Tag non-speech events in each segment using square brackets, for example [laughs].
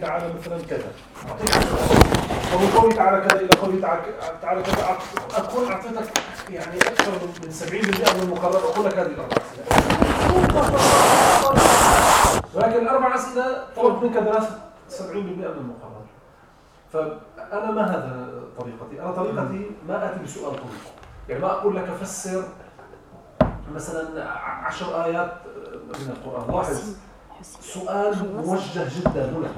تعالى مثلا كذا. ومن قوله تعالى كذا إلى قوله تعالى كذا. اكون أعطيتك يعني أكثر من 70% من المقرر. أقول لك هذه الأربع أسئلة. ولكن الأربع أسئلة طلب منك دراسة 70% من المقرر. فأنا ما هذا طريقتي؟ أنا طريقتي ما أتي بسؤال طويل. يعني ما أقول لك فسر مثلا عشر آيات من القرآن. لاحظ سؤال موجه جدا هنا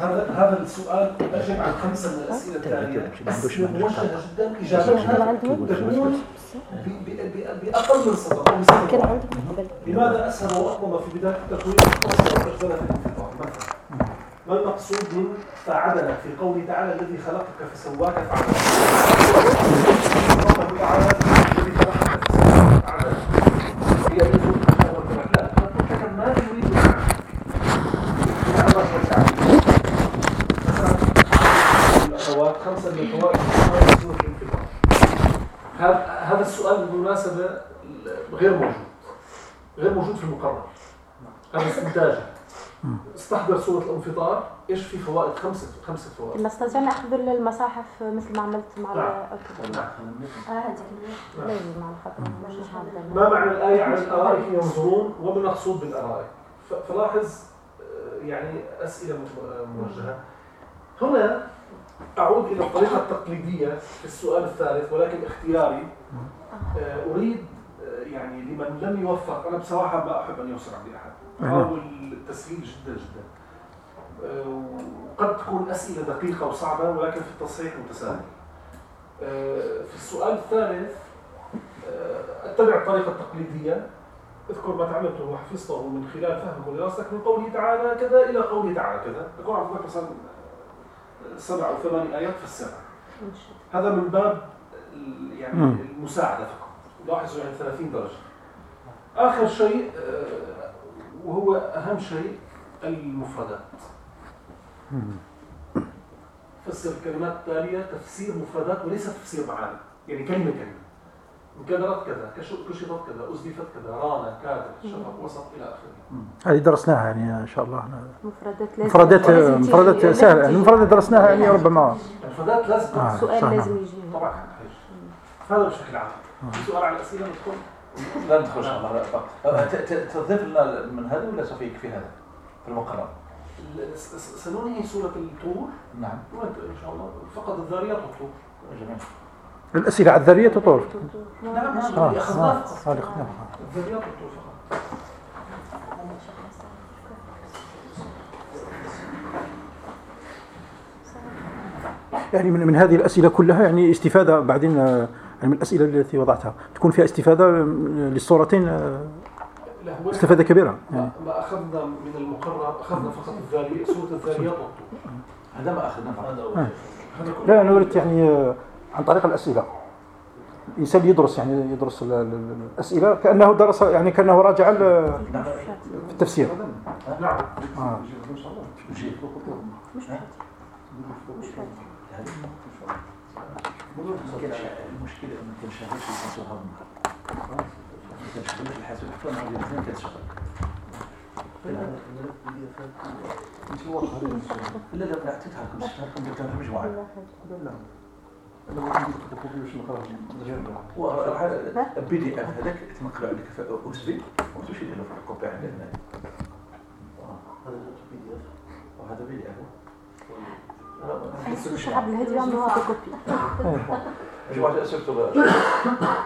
هذا هذا السؤال اجب عن خمسة من الأسئلة التاليه موجه جدا اجابتها تكون باقل من سطر أو سطر لماذا أسهل واطلب في بداية التكوين الانفطار مثلا ما المقصود من فعدلك في قوله تعالى الذي خلقك فسواك فعدلك الله تعالى الذي خلقك فسواك فعدلك هي خمسة من الفوائد هذا السؤال بالمناسبة غير موجود. غير موجود في المقرر. هذا استنتاج استحضر صورة الانفطار. إيش في فوائد؟ خمسة خمسة فوائد. ما استطعنا اخذ المصاحف مثل ما عملت مع نعم. نعم. آه ما معنى الآية عن الأرائك ينظرون وما المقصود بالأرائك؟ فلاحظ آه، يعني أسئلة موجهة. هنا أعود إلى الطريقة التقليدية في السؤال الثالث ولكن اختياري. آه، أريد آه، يعني لمن لم يوفق. أنا بصراحة ما أحب أن يسرع بأحد أحاول التسهيل جدا جدا. آه، قد تكون أسئلة دقيقة وصعبة ولكن في التصحيح متساهل. في السؤال الثالث أتبع الطريقة التقليدية. اذكر ما تعلمته وحفظته من خلال فهمك ودراستك من قوله تعالى كذا إلى قوله تعالى كذا. تكون عرفت مثلا سبع أو ثمان آيات في السبع. هذا من باب يعني المساعدة فقط لاحظوا يعني 30 درجة. آخر شيء آه، وهو أهم شيء المفردات. فسر الكلمات التالية تفسير مفردات وليس تفسير معاني. يعني كلمة كلمة. انكدرت كذا كشفت كذا أزلفت كذا رانا كادر شفق وسط إلى آخره. هذه درسناها يعني إن شاء الله. مفردات مفردات مفردات سهلة. يعني مفردات درسناها يعني ربما مفردات لازم آه سؤال لازم يجي. طبعا هذا بشكل عام. سؤال على الأسئلة ندخل لا ندخل إن شاء الله تضيف لنا من هذا ولا سوف يكفي هذا في المقرر سننهي سورة الطور. نعم. إن شاء الله. فقط الذاريات والطور جميل. الأسئلة على الذرية تطول نعم نعم. آه. آه. يعني من, من هذه الأسئلة كلها يعني استفادة بعدين يعني من الأسئلة التي وضعتها. تكون فيها استفادة للصورتين استفادة كبيرة. يعني. ما أخذنا من المقرر أخذنا فقط الذارية سورة الذاريات هذا ما أخذنا فقط. لا أنا قلت يعني عن طريق الأسئلة. الإنسان يدرس يعني يدرس الأسئلة كأنه درس يعني كأنه راجع في التفسير. نعم. آه. المشكلة ما كنشغلش هضم ما كنشغلش الحاسوب حتى نهار الاثنين كتشغل لا لا لا مجموعة أنا عندي فوتوكوبي باش نقرا البي دي اف هذاك تنقرا عليك في أو بي وتمشي دير في الكوبي عندنا هنا هذا بي دي اف وهذا بي دي إف. الشعب الهادي يعملوا فوتوكوبي مجموعة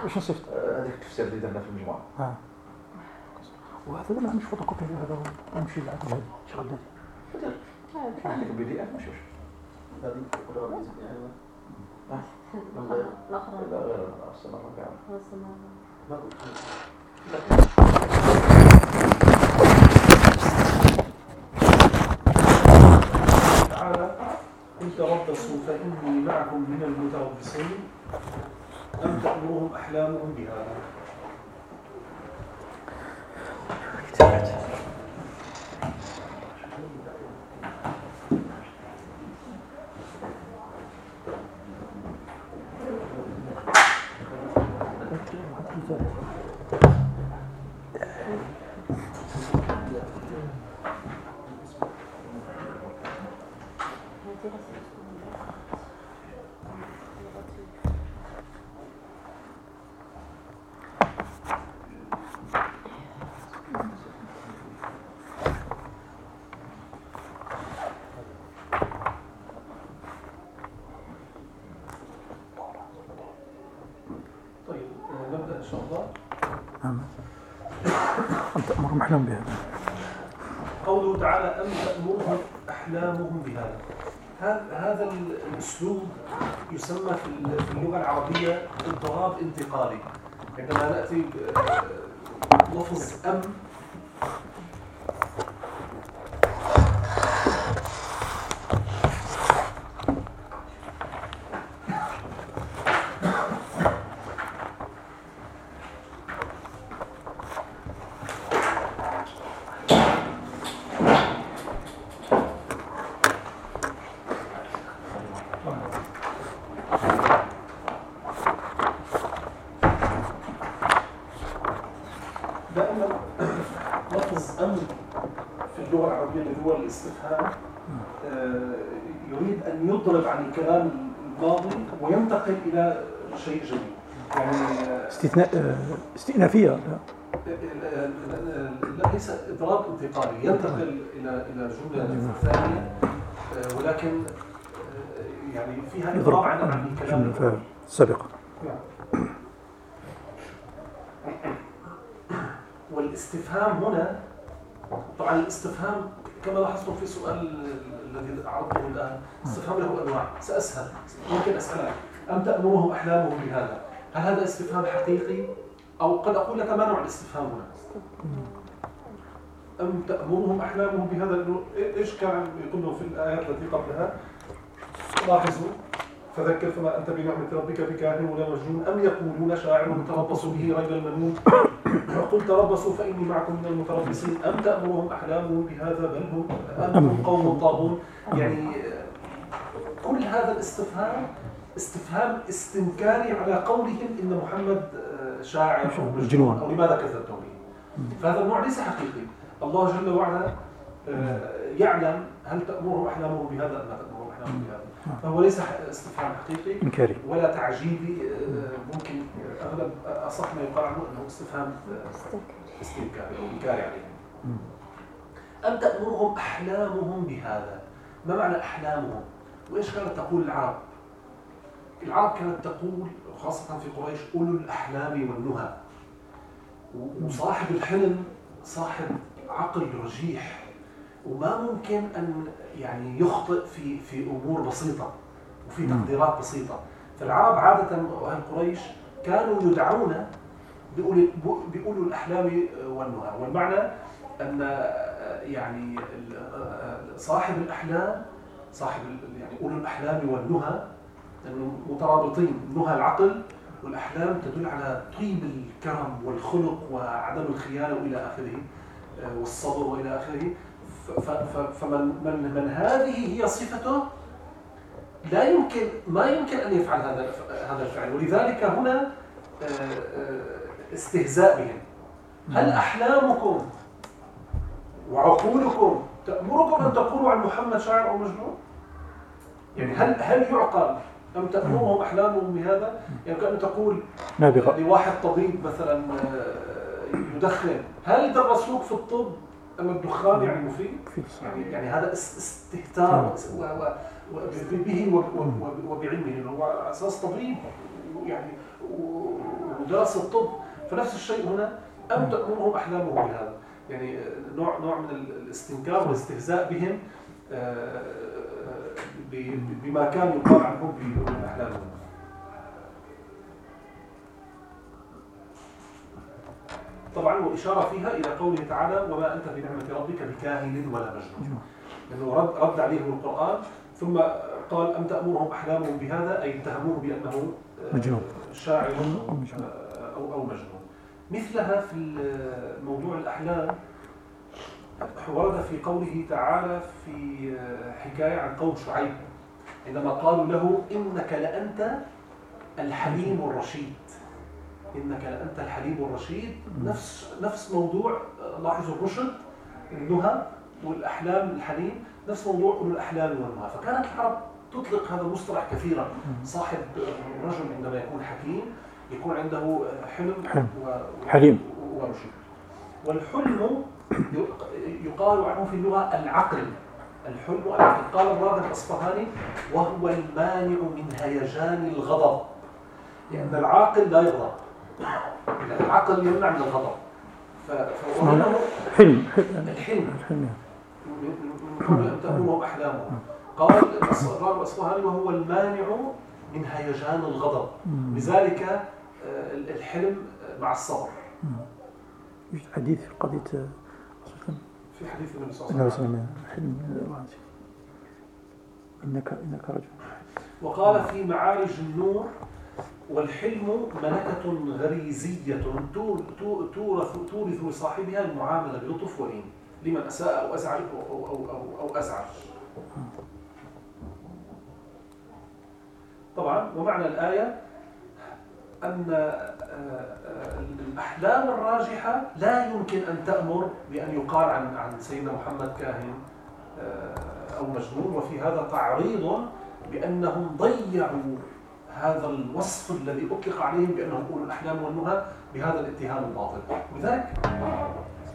واش صيفط هذيك التفسير اللي درنا في المجموعة. وهذا ما عندوش فوتوكوبي هذا نمشي لعند الهادي شغل هذه عندك بي دي إف؟ ماشي هذه الأخرى. لا غير السنة الرابعة تعالى إن تربصوا فإني معكم من المتربصين أم تأمرهم أحلامهم بهذا؟ الاستفهام. آه، يريد أن يضرب عن الكلام الماضي وينتقل إلى شيء جديد. يعني آه، استثناء آه، استئنافية. لا ليس إضراب انتقالي. ينتقل إلى إلى جملة ثانية. ولكن يعني فيها إضراب. عن الكلام. السابقة والاستفهام هنا طبعا الاستفهام كما لاحظتم في سؤال الذي عرضته الآن استفهام له أنواع. سأسهل ممكن أسألك. أم تأمرهم أحلامهم بهذا؟ هل هذا استفهام حقيقي؟ أو قد أقول لك ما نوع الاستفهام هنا؟ أم تأمرهم أحلامهم بهذا؟ إيش كان يقولون في الآيات التي قبلها؟ لاحظوا. فذكر فما أنت بنعمة ربك بكاهن ولا مجنون أم يقولون شاعر تربص به ريب المنون فقل تربصوا فإني معكم من المتربصين. أم تأمرهم أحلامهم بهذا بل هم أنتم قوم طاغون؟ يعني كل هذا الاستفهام استفهام استنكاري على قولهم إن محمد آه، شاعر أو مجنون. أو لماذا كذبتم به؟ فهذا النوع ليس حقيقي. الله جل وعلا آه، يعلم هل تأمرهم أحلامهم بهذا أم لا تأمرهم أحلامهم بهذا. فهو ليس استفهام حقيقي إنكاري. ولا تعجيبي آه، ممكن أغلب أصح ما يقال عنه أنه استفهام استنكاري. أو إنكاري عليه. أم تأمرهم أحلامهم بهذا. ما معنى أحلامهم؟ وإيش كانت تقول العرب؟ العرب كانت تقول خاصة في قريش أولو الأحلام والنهى. وصاحب الحلم صاحب عقل رجيح. وما ممكن أن يعني يخطئ في في أمور بسيطة وفي تقديرات بسيطة. فالعرب عادة أهل قريش كانوا يدعون بأولو الأحلام والنهى. والمعنى أن يعني صاحب الأحلام صاحب يعني أولو الأحلام والنهى أنه مترابطين. نهى العقل والأحلام تدل على طيب الكرم والخلق وعدم الخيانة وإلى آخره والصبر وإلى آخره. فمن من من هذه هي صفته لا يمكن ما يمكن أن يفعل هذا هذا الفعل. ولذلك هنا آه، آه، استهزاء بهم. هل أحلامكم وعقولكم تأمركم أن تقولوا عن محمد شاعر أو مجنون؟ يعني هل هل يعقل أم تأمرهم أحلامهم بهذا؟ يعني كأن تقول لواحد طبيب مثلا آه، يدخن هل درسوك في الطب؟ أن الدخان يعني مفيد؟ يعني, يعني هذا استهتار به وبعلمه هو أساس طبيب يعني ودرس الطب فنفس الشيء هنا أم تأمرهم أحلامهم بهذا. يعني نوع نوع من الاستنكار والاستهزاء بهم آه، بما كان يقال عنهم بأحلامهم. طبعا وإشارة فيها إلى قوله تعالى وما أنت بنعمة ربك بكاهن ولا مجنون. لأنه رد, رد عليهم القرآن. ثم قال أم تأمرهم أحلامهم بهذا؟ أي اتهموه بأنه آه، مجنون. شاعر أو, أو مجنون. مثلها في موضوع الأحلام ورد في قوله تعالى في آه، حكاية عن قوم شعيب عندما قالوا له إنك لأنت الحليم الرشيد. إنك لأنت الحليم الرشيد. نفس نفس موضوع لاحظوا الرشد النهى والأحلام الحليم. نفس موضوع أولو الأحلام والنهى. فكانت العرب تطلق هذا المصطلح كثيرا. صاحب الرجل عندما يكون حكيم يكون عنده حلم, حلم. حليم. ورشد. والحلم يقال عنه في اللغة العقل. الحلم قال الراغب الأصفهاني وهو المانع من هيجان الغضب. لأن العاقل لا يغضب. العقل يمنع من الغضب حلم. الحلم. الحلم. من تأمره أحلامه. قال الراغب الأصفهاني وهو المانع من هيجان الغضب. لذلك آه، الحلم مع الصبر. حديث في قضية في حديث النبي صلى الله عليه وسلم. حلم إنك إنك رجل. وقال في معارج النور والحلم ملكة غريزية تورث تورث لصاحبها المعاملة بلطف ولين. لمن أساء أو أزعج أو, أو, أو, أو أزعج طبعا ومعنى الآية أن آه، الأحلام الراجحة لا يمكن أن تأمر بأن يقال عن عن سيدنا محمد كاهن آه، أو مجنون. وفي هذا تعريض بأنهم ضيعوا هذا الوصف الذي أطلق عليهم بأنهم أولو الأحلام والنهى بهذا الاتهام الباطل. لذلك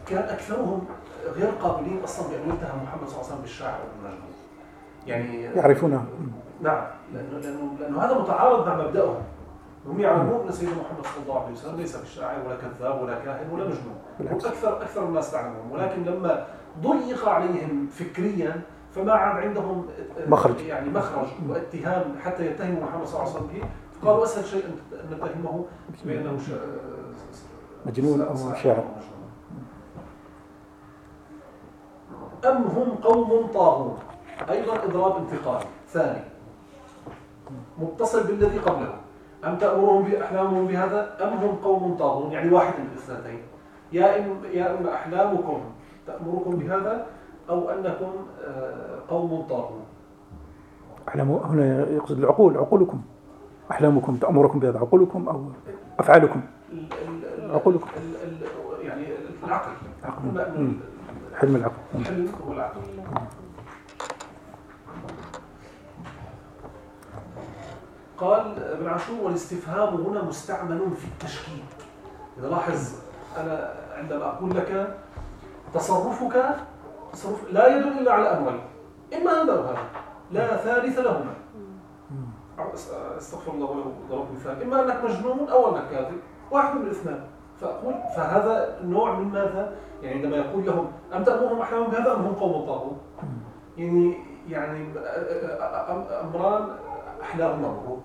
كان أكثرهم غير قابلين أصلا بأن يتهم محمد صلى الله عليه وسلم بالشاعر والمجنون يعني يعرفونه. نعم لأنه, لأنه, لأنه هذا متعارض مع مبدأهم. هم يعلمون أن سيدنا محمد صلى الله عليه وسلم ليس بالشاعر ولا كذاب ولا كاهن ولا مجنون. أكثر أكثر الناس تعلمون. ولكن لما ضيق عليهم فكريا فما عاد عندهم مخرج. يعني مخرج واتهام حتى يتهموا محمد صلى الله عليه وسلم به. فقالوا اسهل شيء أن نتهمه بأنه مجنون أو شاعر. أم هم قوم طاغون أيضا إضراب انتقالي ثاني متصل بالذي قبله. أم تأمرهم بأحلامهم بهذا؟ أم هم قوم طاغون يعني واحد من الاثنتين. يا إم يا إما أحلامكم تأمركم بهذا؟ أو أنكم آه، قوم طاغون أحلام هنا يقصد العقول عقولكم. أحلامكم تأمركم بهذا عقولكم أو أفعالكم. عقولكم. يعني العقل. حلم العقل. حلم هو العقل. قال ابن عاشور والاستفهام هنا مستعمل في التشكيك. إذا لاحظ أنا عندما أقول لك تصرفك تصرف لا يدل إلا على أمرين. إما هذا أو هذا لا ثالث لهما. أستغفر الله ولو ضربت مثال. إما أنك مجنون أو أنك كاذب واحد من الاثنين فأقول فهذا نوع من ماذا؟ يعني عندما يقول لهم أم تأمرهم أحلامهم بهذا أم هم قوم طاغون؟ يعني يعني أمران أحلاهما مرور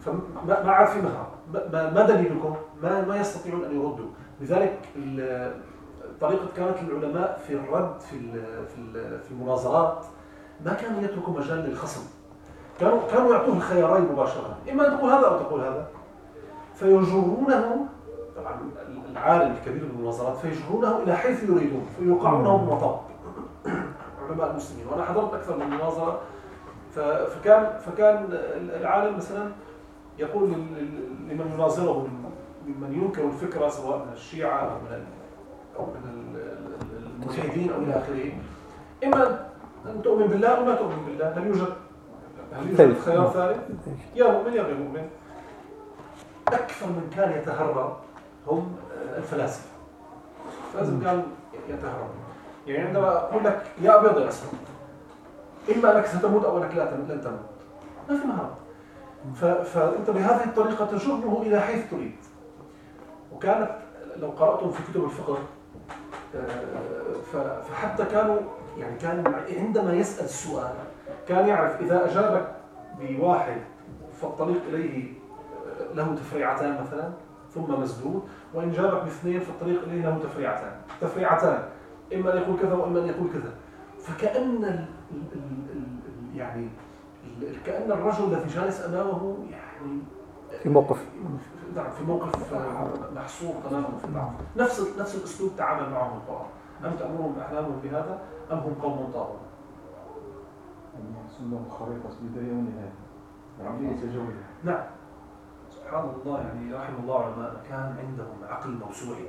فما عاد في مهرب. ما دليلكم؟ ما ما يستطيعون أن يردوا. لذلك طريقة كانت العلماء في الرد في في المناظرات ما كانوا يتركوا مجال للخصم. كانوا كانوا يعطوه الخيارين مباشرة إما أن تقول هذا أو تقول هذا. فيجرونه طبعا العالم الكبير بالمناظرات فيجرونه إلى حيث يريدون فيوقعونه بمطب [coughs] علماء المسلمين. وأنا حضرت أكثر من مناظرة. فكان فكان العالم مثلا يقول لمن يناظره ممن ينكر الفكرة سواء من الشيعة أو من أو من الملحدين أو إلى آخره. إما أن تؤمن بالله أو ما تؤمن بالله هل يوجد هل يوجد خيار ثالث؟ يا مؤمن يا غير مؤمن. أكثر من كان يتهرب هم الفلاسفة. فلازم كان يتهرب يعني عندما أقول لك يا أبيض يا أسود إما أنك ستموت أو أنك لن تموت. ما في مهارة. فأنت بهذه الطريقة تجره إلى حيث تريد. وكانت لو قرأتم في كتب الفقه آه، فحتى كانوا يعني كان عندما يسأل السؤال كان يعرف إذا أجابك بواحد فالطريق إليه آه، له تفريعتان مثلا ثم مسدود وإن جابك باثنين فالطريق إليه له تفريعتان. تفريعتان. إما أن يقول كذا وإما أن يقول كذا. فكأن يعني كأن الرجل الذي جالس أمامه يعني في موقف. نعم في موقف محصور تماما في الضعف نفس نفس الأسلوب تعامل معهم القرآن أم تأمرهم أحلامهم بهذا أم هم قوم طاغون يعني يرسم لهم خريطة بداية ونهاية. عملية تجولة نعم. سبحان الله يعني رحم الله علماء كان عندهم عقل موسوعي.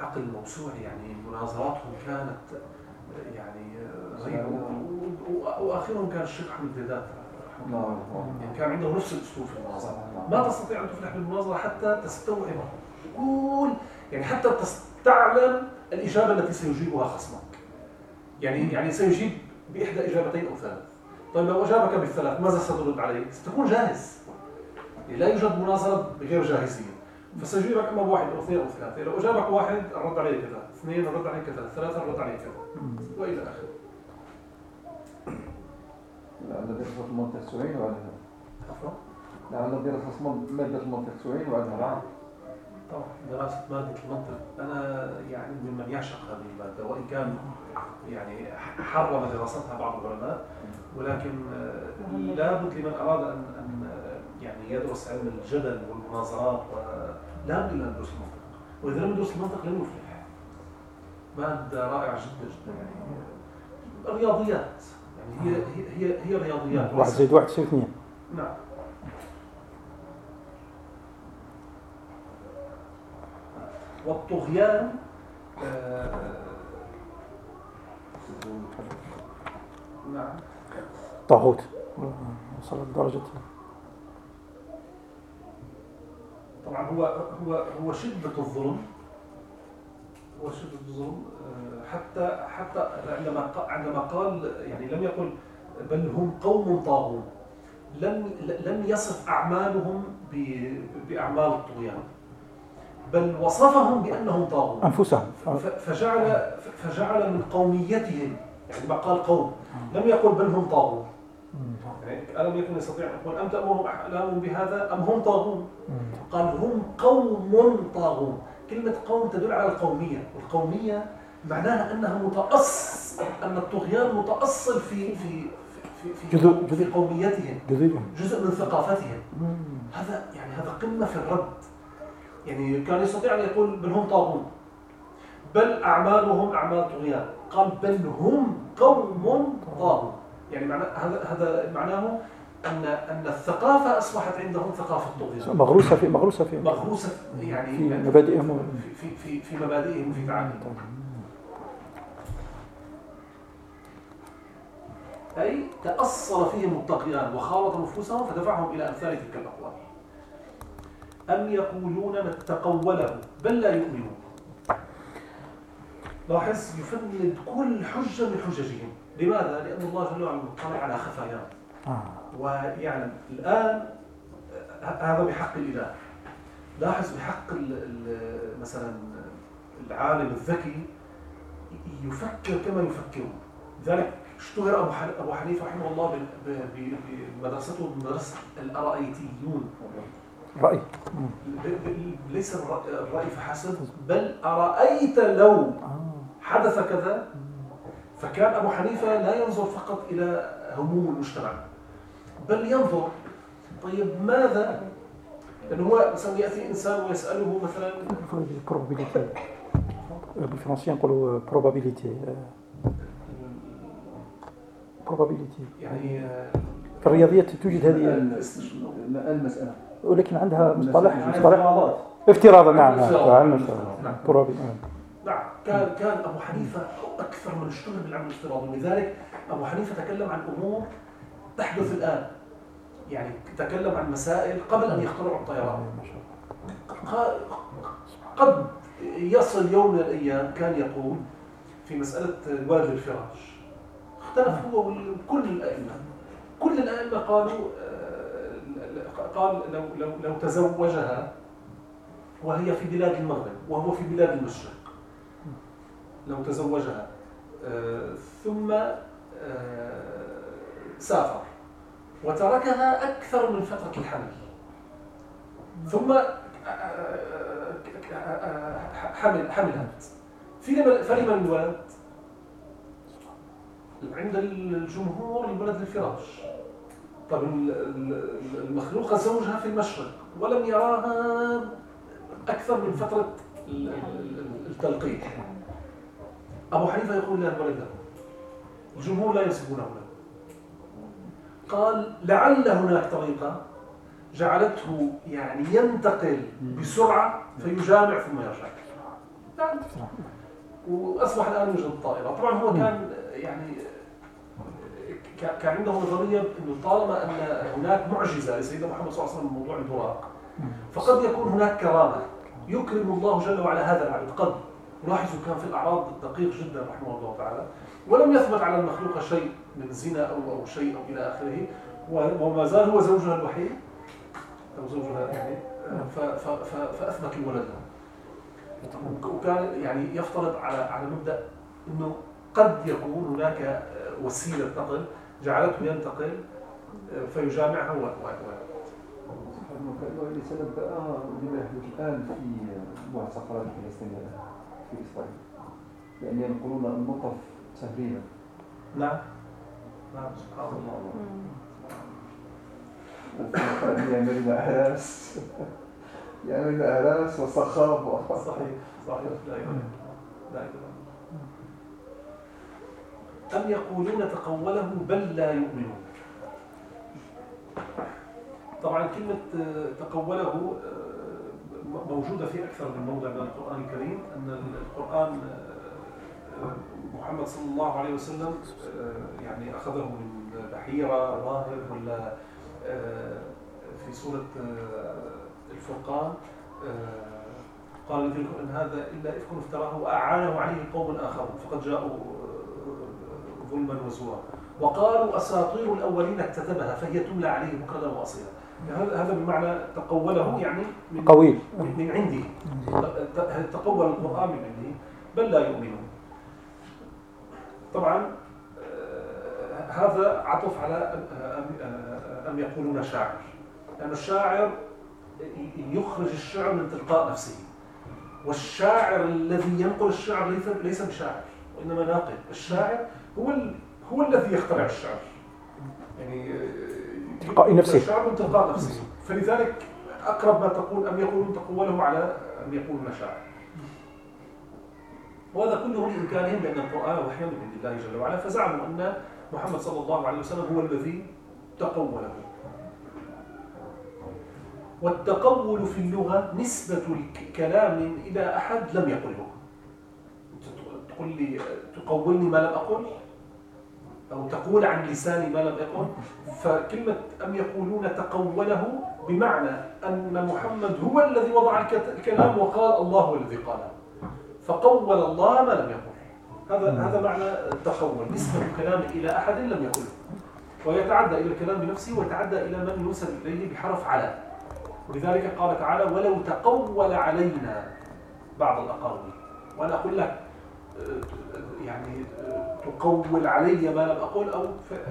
عقل موسوعي يعني مناظراتهم كانت يعني غريب واخرهم كان الشيخ أحمد ديدات يعني كان عنده نفس الأسلوب في المناظرة. ما تستطيع أن تفلح بالمناظرة حتى تستوعب. كل يعني حتى تستعلم الإجابة التي سيجيبها خصمك. يعني يعني سيجيب بإحدى إجابتين أو ثلاث. طيب لو أجابك بالثلاث ماذا سترد عليه؟ ستكون جاهز. يعني لا يوجد مناظرة بغير جاهزية. فسيجيبك أما بواحد أو اثنين أو ثلاثة. لو أجابك واحد الرد عليه كذا. اثنين الرد عليه كذا. ثلاثة الرد عليه كذا. وإلى آخره. لعل دراسة المنطق سعين وعلى عفوا؟ لعل دراسة مادة المنطق سعين وعلى طبعا دراسة مادة المنطق أنا يعني ممن يعشق هذه المادة وإن كان يعني حرم دراستها بعض العلماء ولكن لابد لمن أراد أن أن يعني يدرس علم الجدل والمناظرات لابد أن يدرس المنطق وإذا لم يدرس المنطق لن يفلح. مادة رائعة جدا جدا يعني الرياضيات هي هي هي رياضيات. واحد زائد واحد يساوي اثنين. نعم. والطغيان آه، نعم. طاغوت. وصل لدرجة طبعا هو هو هو شدة الظلم. هو شدة الظلم آه، حتى حتى عندما عندما قال يعني لم يقل بل هم قوم طاغون. لم لم يصف أعمالهم بأعمال الطغيان بل وصفهم بأنهم طاغون. أنفسهم. فجعل فجعل من قوميتهم يعني ما قال قوم لم يقل بل هم طاغون. يعني ألم يكن يستطيع أن يقول أم تأمرهم أحلامهم بهذا أم هم طاغون؟ قال هم قوم طاغون. كلمة قوم تدل على القومية. والقومية معناها أنها متأصل أن الطغيان متأصل في في في في, جزء في قوميتهم. جزء, جزء من ثقافتهم. هذا يعني هذا قمة في الرد. يعني كان يستطيع أن يقول بل هم طاغون. بل أعمالهم أعمال طغيان. قال بل هم قوم طاغون. يعني معنى هذا هذا معناه ان أن الثقافة أصبحت عندهم ثقافة طغيان. مغروسة في مغروسة في مغروسة يعني في مبادئهم. في في في مبادئهم وفي تعاملهم. أي تأصل فيهم الطغيان وخالط نفوسهم فدفعهم إلى أمثال تلك الأقوال. أم يقولون نتقوله بل لا يؤمنون. لاحظ يفند كل حجة من حججهم. لماذا؟ لأن الله جل وعلا مطلع على خفاياهم. ويعلم. الآن هذا بحق الإله. لاحظ بحق مثلا العالم الذكي يفكر كما يفكرون. لذلك اشتهر أبو حنيفة رحمه الله بمدرسته بمدرسة الأرائيتيون. رأي. ليس الرأي فحسب بل أرأيت لو آه. حدث كذا؟ فكان أبو حنيفة لا ينظر فقط إلى هموم المجتمع. بل ينظر. طيب ماذا؟ لأنه هو مثلا يأتي إنسان ويسأله مثلا. بالفرنسية نقولوا probability probability يعني في الرياضيات توجد هذه المسألة. ولكن عندها مصطلح مصطلح افتراضا نعم نعم نعم. كان كان أبو حنيفة أكثر من أشتغل بالعمل الافتراضي. ولذلك أبو حنيفة تكلم عن أمور تحدث الآن. يعني تكلم عن مسائل قبل أن يخترعوا الطيران. قد يصل يوم من الأيام كان يقول في مسألة الولد للفراش اختلف هو وكل الأئمة. كل الأئمة قالوا آه، قال لو لو لو تزوجها وهي في بلاد المغرب وهو في بلاد المشرق. لو تزوجها آه، ثم آه، سافر. وتركها أكثر من فترة الحمل. ثم حمل حملت فلمن الولد عند الجمهور الولد للفراش طب المخلوق زوجها في المشرق ولم يراها أكثر من فترة التلقيح. أبو حنيفة يقول لا الولد له الجمهور لا ينسبونه له قال لعل هناك طريقة جعلته يعني ينتقل بسرعة فيجامع ثم يرجع. وأصبح الآن يوجد الطائره طبعا هو كان يعني كان عنده نظرية إنه طالما أن هناك معجزة لسيدنا محمد صلى الله عليه وسلم من موضوع البراق فقد يكون هناك كرامة. يكرم الله جل وعلا هذا العبد. قد لاحظوا كان في الأعراض دقيق جدا رحمه الله تعالى. ولم يثبت على المخلوق شيء. من زنا أو أو شيء أو إلى آخره. وما زال هو زوجها الوحيد. أو زوجها يعني فأثبت الولد وكان يعني يفترض على على مبدأ إنه قد يكون هناك وسيلة نقل. جعلته ينتقل فيجامعها و كأنه يتنبأ لما يحدث الآن في السفارات الفلسطينية في إسرائيل. لأن ينقلون النطف تهريبا. نعم. يعملون أهراس يعملون أهراس وصخاب صحيح صحيح لا إله لا إله أم يقولون تقوله بل لا يؤمنون. طبعا كلمة تقوله موجودة في أكثر من موضع من القرآن الكريم أن القرآن محمد صلى الله عليه وسلم يعني أخذه من بحيرة راهب ولا في سورة الفرقان قال الذي إن هذا إلا إفك افتراه وأعانه عليه قوم آخرون فقد جاءوا ظلما وزورا. وقالوا أساطير الأولين اكتتبها فهي تملى عليه بكرة وأصيلا. يعني هذا بمعنى تقوله يعني من قوي. من عنده تقول القرآن من عنده بل لا يؤمنون. طبعا آه، هذا عطف على أم يقولون شاعر. لأن الشاعر يخرج الشعر من تلقاء نفسه. والشاعر الذي ينقل الشعر ليس بشاعر وإنما ناقل الشاعر هو هو الذي يخترع الشعر. يعني تلقاء نفسه. الشعر من تلقاء نفسه. فلذلك أقرب ما تقول أم يقولون تقوله على أم يقولون شاعر. وهذا كله لإمكانهم لأن القرآن وحي من عند الله جل وعلا. فزعموا أن محمد صلى الله عليه وسلم هو الذي تقوله. والتقول في اللغة نسبة الكلام إلى أحد لم يقله. تقول لي تقولني ما لم أقل؟ أو تقول عن لساني ما لم أقل فكلمة أم يقولون تقوله بمعنى أن محمد هو الذي وضع الكلام وقال الله هو الذي قاله. فقول الله ما لم يقل. هذا هذا معنى التقول نسبة الكلام إلى أحد لم يقله ويتعدى إلى الكلام بنفسه ويتعدى إلى من ينسب إليه بحرف على. ولذلك قال تعالى ولو تقول علينا بعض الأقاويل. وأنا أقول لك يعني تقول علي ما لم أقول أو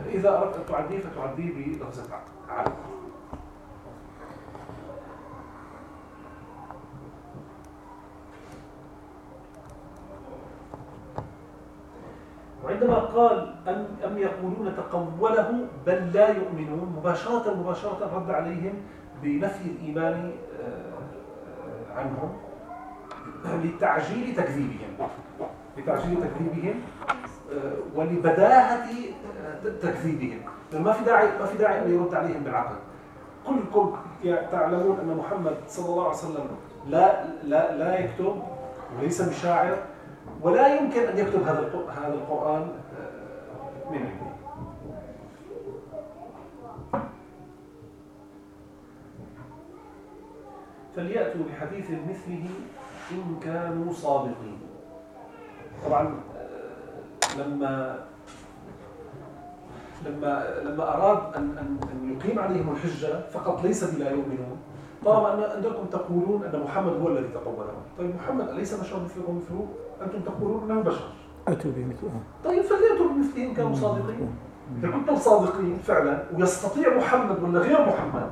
إذا أردت أن تعديه فتعديه بلفظة على وعندما قال أم, أم يقولون تقوله بل لا يؤمنون مباشرة مباشرة رد عليهم بنفي الإيمان آه، عنهم لتعجيل تكذيبهم. لتعجيل تكذيبهم آه، ولبداهة آه، تكذيبهم. ما في داعي ما في داعي أن يرد عليهم بالعقل. كلكم تعلمون أن محمد صلى الله عليه وسلم لا لا لا يكتب وليس بشاعر ولا يمكن أن يكتب هذا هذا القرآن آه، من عنده فليأتوا بحديث مثله إن كانوا صادقين. طبعا آه، لما لما لما أراد أن أن أن يقيم عليهم الحجة فقط ليس بلا يؤمنون طالما أن أنكم تقولون أن محمد هو الذي تقوله. طيب محمد أليس بشر مثلكم مثله؟ أنتم تقولون انه بشر. أتوا بمثله طيب فليأتوا بمثله ان كانوا صادقين. إذا كنتم صادقين فعلا ويستطيع محمد ولا غير محمد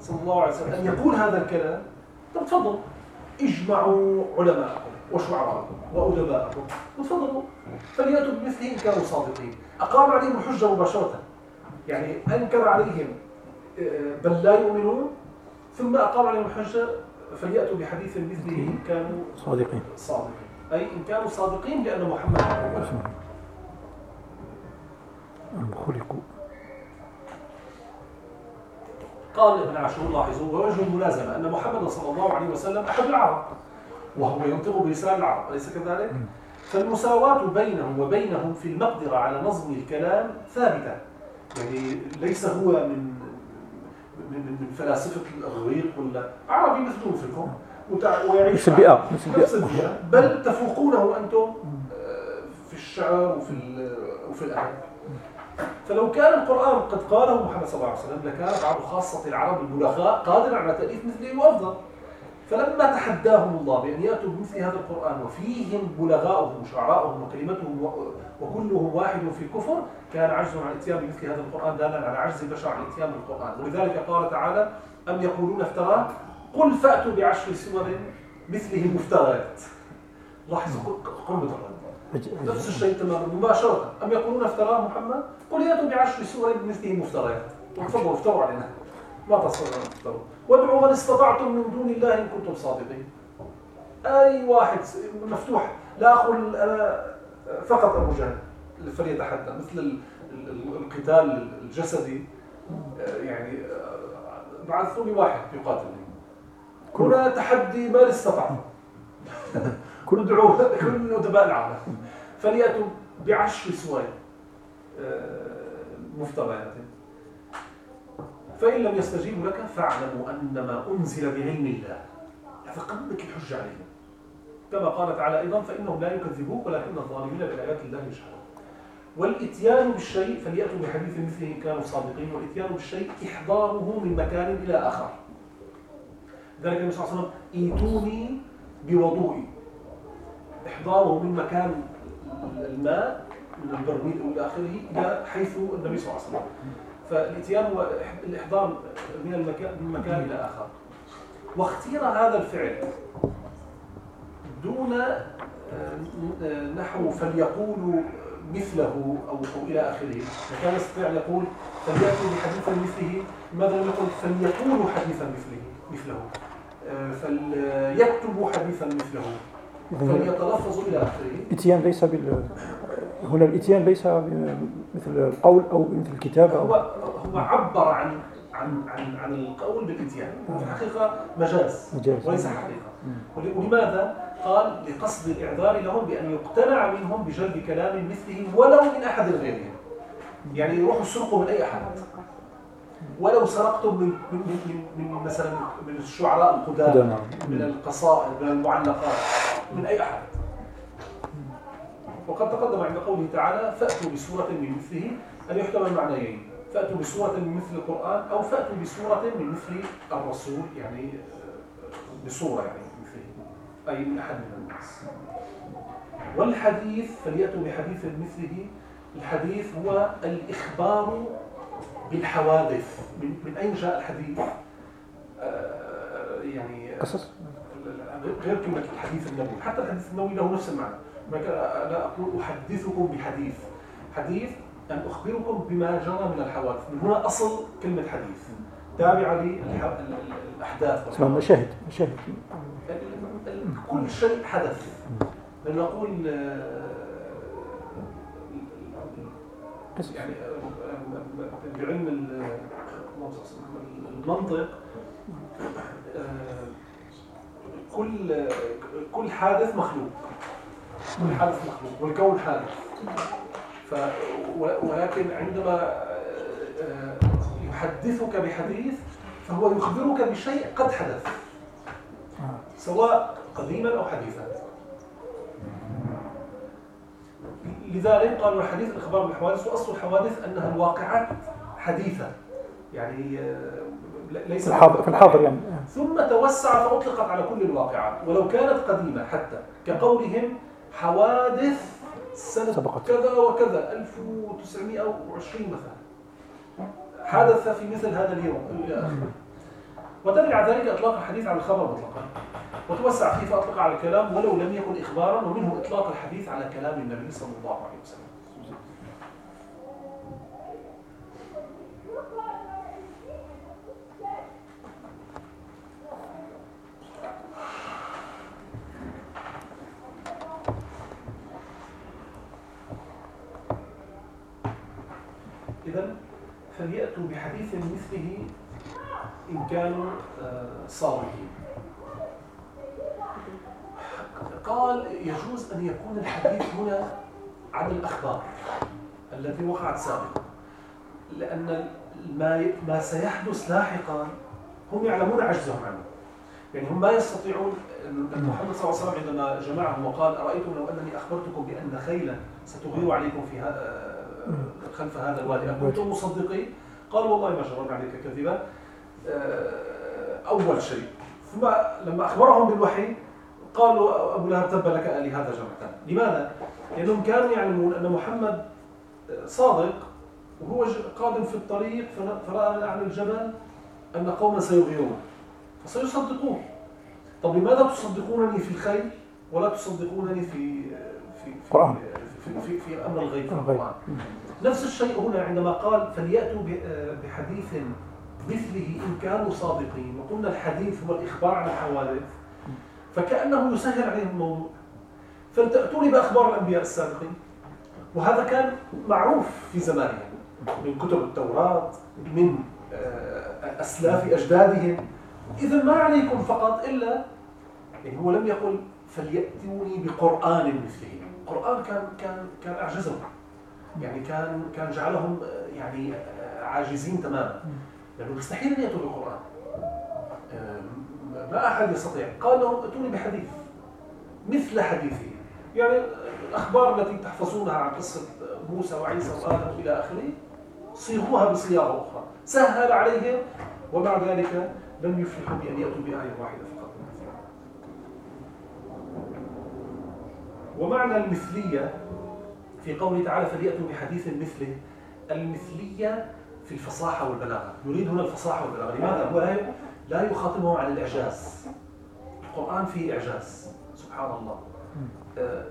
صلى الله عليه وسلم أن يقول هذا الكلام طيب تفضل. اجمعوا علماءكم وشعراءكم وأدباءكم. وتفضلوا فليأتوا بمثله إن كانوا صادقين. أقام عليهم الحجة مباشرة. يعني أنكر عليهم آه، بل لا يؤمنون. ثم أقام عليهم الحجة فليأتوا بحديث مثله إن كانوا صادقين. صادقين. أي إن كانوا صادقين لأن محمد خلقوا. قال ابن عاشور لاحظوا ووجه الملازمة أن محمد صلى الله عليه وسلم أحد العرب وهو ينطق بلسان العرب أليس كذلك؟ فالمساواة بينهم وبينهم في المقدرة على نظم الكلام ثابتة. يعني ليس هو من من, من فلاسفة الإغريق ولا عربي مثله مثلكم ويعيش في البيئة نفس البيئة. بل تفوقونه أنتم آه، في الشعر وفي وفي الأدب. فلو كان القرآن قد قاله محمد صلى الله عليه وسلم لكان بعض خاصة العرب البلغاء قادرا على تأليف مثله وأفضل. فلما تحداهم الله بأن يأتوا بمثل هذا القرآن وفيهم بلغاؤهم وشعراؤهم وكلمتهم وكلهم واحد في الكفر كان عجزهم عن الاتيان بمثل هذا القرآن دالا على عجز البشر عن الاتيان بالقرآن. ولذلك قال تعالى أم يقولون افتراه قل فأتوا بعشر سور مثله مفتريات لاحظوا قرب الرد نفس الشيء تماما مباشرة. أم يقولون افتراه محمد؟ قل يأتوا بعشر سور مثله مفتريات تفضلوا افتروا علينا. ما تستطيعون أن تفتروا وادعوا من استطعتم من دون الله إن كنتم صادقين. أي واحد مفتوح. لا أقول أنا فقط أبو جهل فليتحدى مثل القتال الجسدي يعني بعثوا لي واحد يقاتلني. هنا تحدي ما استطعت. ادعوا [laughs] كل ادباء [laughs] العالم. فليأتوا بعشر سور مفتريات. فإن لم يستجيبوا لك فاعلموا أن ما أنزل بعلم الله. هذا قمك الحجة عليهم. كما قال تعالى أيضا فإنهم لا يكذبوك ولكن الظالمين بآيات الله يجحدون. والإتيان بالشيء فليأتوا بحديث مثله إن كانوا صادقين والإتيان بالشيء إحضاره من مكان إلى آخر. ذلك النبي صلى الله عليه وسلم إيتوني بوضوئي. إحضاره من مكان الماء من البرميل إلى آخره إلى حيث النبي صلى الله عليه وسلم. فالإتيان هو الإحضار من المكان من مكان إلى آخر. واختير هذا الفعل دون آه، نحو فليقولوا مثله أو, أو إلى آخره. فكان يستطيع أن يقول فليأتوا بحديث مثله ماذا لم يقل فليقولوا حديثا مثله مثله. فليكتبوا حديثا مثله. فليتلفظوا إلى آخره. إتيان ليس بال هنا الإتيان ليس مثل القول أو مثل الكتابه هو هو عبر عن عن عن عن القول بالإتيان. في الحقيقة مجاز, مجاز. وليس حقيقة. ولماذا؟ قال لقصد الإعذار لهم بأن يقتنع منهم بجلب كلام مثله ولو من أحد غيرهم. يعني يروحوا يسرقوا من أي أحد. ولو سرقتم من من من, من مثلا من الشعراء القدامى من القصائد من المعلقات من أي أحد. وقد تقدم عند قوله تعالى فأتوا بسورة من مثله. أن يحتمل معنيين؟ فأتوا بسورة من مثل القرآن أو فأتوا بسورة من مثل الرسول. يعني آه، بصورة يعني مثله. أي من أحد من الناس. والحديث فليأتوا بحديث مثله. الحديث هو الإخبار بالحوادث من, من أين جاء الحديث؟ آه، يعني قصص. غير كلمة الحديث النبوي حتى الحديث النبوي له نفس المعنى. لا أقول أحدثكم بحديث. حديث أن أخبركم بما جرى من الحوادث. من هنا أصل كلمة حديث. تابعة للأحداث. اسمها مشاهد مشاهد. كل شيء حدث. لأن نقول يعني بعلم المنطق كل كل حادث مخلوق. كل حادث مخلوق والكون حادث. ف ولكن عندما آه، يحدثك بحديث فهو يخبرك بشيء قد حدث سواء قديما أو حديثا. لذلك قالوا الحديث الإخبار بالحوادث وأصل الحوادث أنها الواقعات حديثة. يعني آه، ليس في الحاضر, في الحاضر يعني. ثم توسع فأطلقت على كل الواقعات ولو كانت قديمة حتى. كقولهم حوادث سنة سبقت. كذا وكذا 1920 مثلا. حدث في مثل هذا اليوم ودل على ذلك إطلاق الحديث على الخبر مطلقا. وتوسع فيه فأطلق على الكلام ولو لم يكن إخبارا ومنه إطلاق الحديث على كلام النبي صلى الله عليه وسلم. إذا فليأتوا بحديث مثله إن كانوا آه، صادقين قال يجوز أن يكون الحديث هنا عن الأخبار التي وقعت سابقا. لأن ما ما سيحدث لاحقا هم يعلمون عجزهم عنه. يعني هم ما يستطيعون محمد صلى الله عليه وسلم عندما جمعهم وقال أرأيتم لو أنني أخبرتكم بأن خيلا ستغير عليكم في هذا خلف هذا الوادي. أكنتم مصدقين؟ قال والله ما جربنا عليك كذبا. آه، أول شيء. ثم لما أخبرهم بالوحي قالوا أبو لهب تب لك ألي هذا جمعتان لماذا؟ لأنهم كانوا يعلمون أن محمد صادق وهو قادم في الطريق فرأى من أعلى الجبل أن قوما سيغيرون. فسيصدقون. طب لماذا تصدقونني في الخيل ولا تصدقونني في في في, في, في, في أمر الغيب؟ القرآن نفس الشيء هنا عندما قال فليأتوا بحديث مثله إن كانوا صادقين. وقلنا الحديث هو الإخبار عن الحوادث. فكأنه يسهل عليهم الموضوع. فلتأتوني بأخبار الأنبياء السابقين. وهذا كان معروف في زمانهم من كتب التوراة من آه، أسلاف أجدادهم. إذا ما عليكم فقط إلا يعني هو لم يقل فليأتوني بقرآن مثله القرآن كان كان كان أعجزهم. يعني كان كان جعلهم آه، يعني آه، عاجزين تماما. لأنه مستحيل أن يأتوا بالقرآن. ما أحد يستطيع. قال لهم ائتوني بحديث مثل حديثه يعني الأخبار التي تحفظونها عن قصة موسى وعيسى وآدم إلى آخره صيغوها بصياغة أخرى. سهل عليهم ومع ذلك لم يفلحوا بأن يأتوا بآية واحدة فقط. ومعنى المثلية في قوله تعالى فليأتوا بحديث مثله المثلية في الفصاحة والبلاغة. يريد هنا الفصاحة والبلاغة. لماذا؟ هو لا يخاطبهم عن الإعجاز. القرآن فيه إعجاز سبحان الله آه،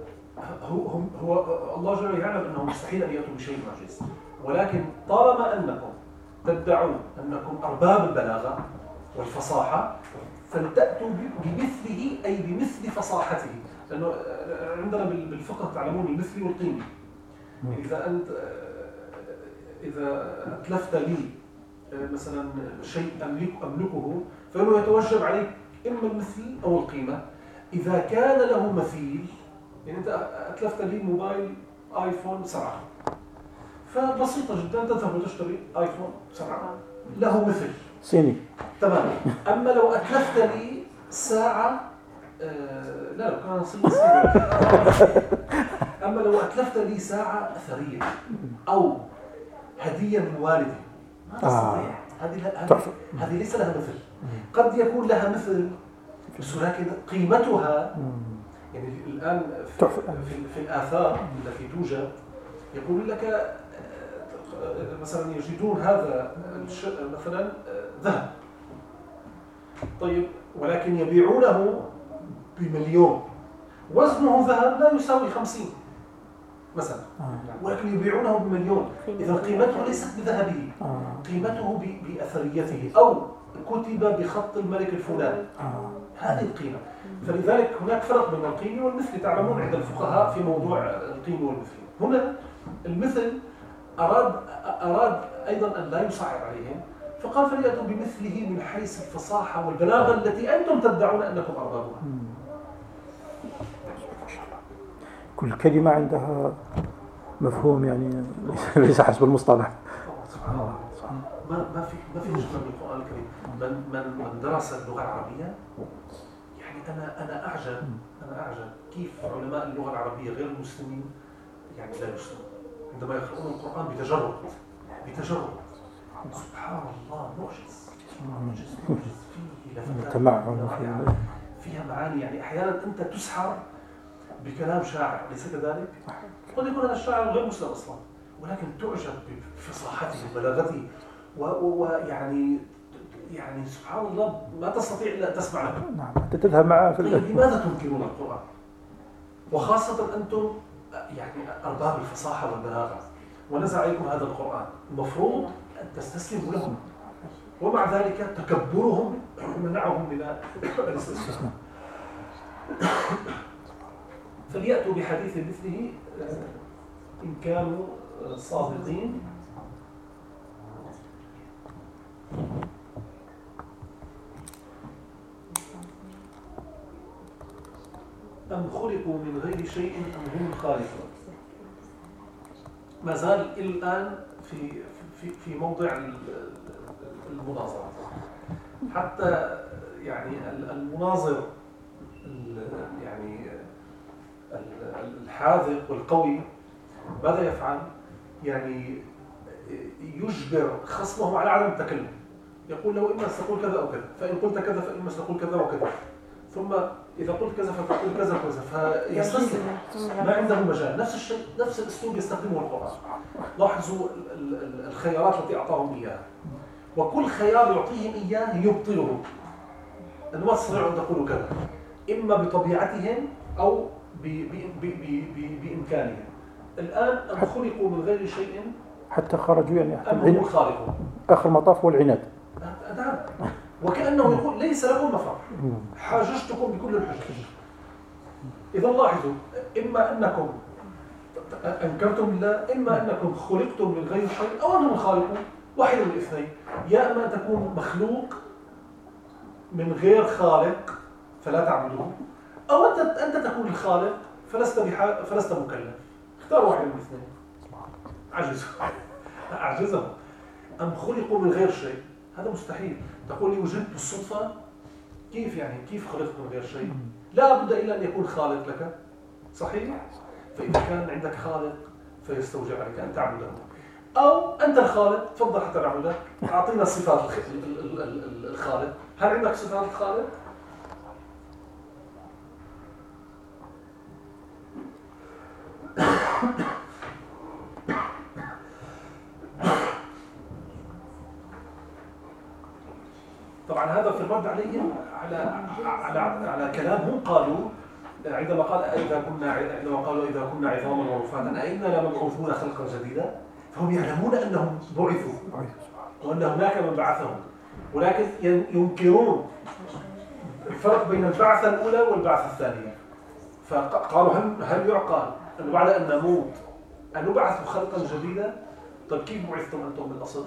هو, هو الله جل يعلم أنه مستحيل أن يأتوا بشيء معجز. ولكن طالما أنكم تدعون أنكم أرباب البلاغة والفصاحة فلتأتوا بمثله أي بمثل فصاحته. لأنه آه، عندنا بالفقه تعلمون المثل والقيمة. إذا أنت آه، إذا أتلفت لي مثلا شيء أملك أملكه فإنه يتوجب عليك إما المثل أو القيمة. إذا كان له مثيل يعني أنت أتلفت لي موبايل آيفون 7 فبسيطة جدا تذهب وتشتري آيفون 7 له مثل صيني. تمام. أما لو أتلفت لي ساعة آه لا لو كان صيني. [laughs] أما لو أتلفت لي ساعة أثرية أو هدية من والدي ما آه. هذه هذه ليس لها مثل. قد يكون لها مثل بس ولكن قيمتها يعني الآن في, في, في الآثار التي توجد يقول لك آه، مثلا يجدون هذا مثلا آه، ذهب. طيب ولكن يبيعونه بمليون. وزنه ذهب لا يساوي خمسين. مثلا. آه. ولكن يبيعونه بمليون. إذا قيمته ليست بذهبه آه. قيمته بأثريته أو كتب بخط الملك الفلاني. آه. هذه القيمة. فلذلك هناك فرق بين القيمة والمثل. تعلمون عند الفقهاء في موضوع القيمة والمثل. هنا المثل أراد أراد أيضا أن لا يصعب عليهم فقال فليأتوا بمثله من حيث الفصاحة والبلاغة التي أنتم تدعون أنكم أربابها. كل كلمة عندها مفهوم يعني [laughs] ليس حسب المصطلح. سبحان الله ما ما في ما في نجمة بالقرآن الكريم. من من من درس اللغة العربية يعني أنا أنا أعجب أنا أعجب كيف علماء اللغة العربية غير المسلمين يعني لا يسلمون. عندما يقرؤون القرآن بتجرد بتجرد. سبحان الله معجز معجز معجز. فيه تمعن فيها معاني. يعني أحيانا أنت تسحر بكلام شاعر أليس كذلك؟ قد يكون هذا الشاعر غير مسلم أصلا ولكن تعجب بفصاحته وبلاغته ويعني يعني سبحان الله ما تستطيع إلا أن تسمع له. نعم أنت تذهب معه في طيب لماذا تنكرون القرآن؟ وخاصة أنتم يعني أرباب الفصاحة والبلاغة ونزل عليكم هذا القرآن. المفروض أن تستسلموا له ومع ذلك تكبرهم منعهم من الإستسلام. فليأتوا بحديث مثله إن كانوا صادقين. أما أم خلقوا من غير شيء أم هم الخالقون؟ ما زال الآن في في في موضع المناظرة. حتى يعني المناظر الحاذق والقوي ماذا يفعل؟ يعني يجبر خصمه على عدم التكلم. يقول له إما ستقول كذا أو كذا فإن قلت كذا فإما ستقول كذا وكذا. ثم إذا قلت كذا فتقول كذا وكذا فيستسلم. ما عنده مجال. نفس الشيء نفس الأسلوب يستخدمه القرآن. لاحظوا الخيارات التي أعطاهم إياها. وكل خيار يعطيهم إياه يبطله. أنه ما تستطيعوا أن تقولوا كذا. إما بطبيعتهم أو بإمكانهم الآن أم خلقوا من غير شيء؟ حتى خرجوا يعني أم هم الخالقون؟ آخر مطاف هو العناد. نعم وكأنه يقول ليس لكم مفر. [laughs] حاججتكم بكل الحجج. إذا لاحظوا إما أنكم أنكرتم الله إما أنكم خلقتم من غير شيء أو أنهم خالقون واحد من الاثنين. يا إما أن تكون مخلوق من غير خالق فلا تعبدوه. أو أنت أنت تكون الخالق فلست فلست مكلف. اختار واحد من الاثنين. عجزوا [laughs] أعجزهم أم خلقوا من غير شيء؟ هذا مستحيل. تقول لي وجدت بالصدفة كيف يعني؟ كيف خلقت من غير شيء؟ لا بد إلا أن يكون خالق لك. صحيح؟ فإذا كان عندك خالق فيستوجب عليك أن تعبده. أو أنت الخالق تفضل حتى نعبدك أعطينا صفات الخالق. هل عندك صفات الخالق؟ طبعا هذا في الرد عليهم على على على كلام هم قالوا عندما قال إذا كنا عندما قالوا إذا كنا عظاما ورفاتا أئنا لمبعوثون خلقا جديدا فهم يعلمون أنهم بعثوا وأن هناك من بعثهم. ولكن ينكرون الفرق بين البعثة الأولى والبعثة الثانية. فقالوا هل هل يعقل؟ أنه بعد أن نموت أن نبعث خلقا جديدا؟ طيب كيف بعثتم أنتم بالاصل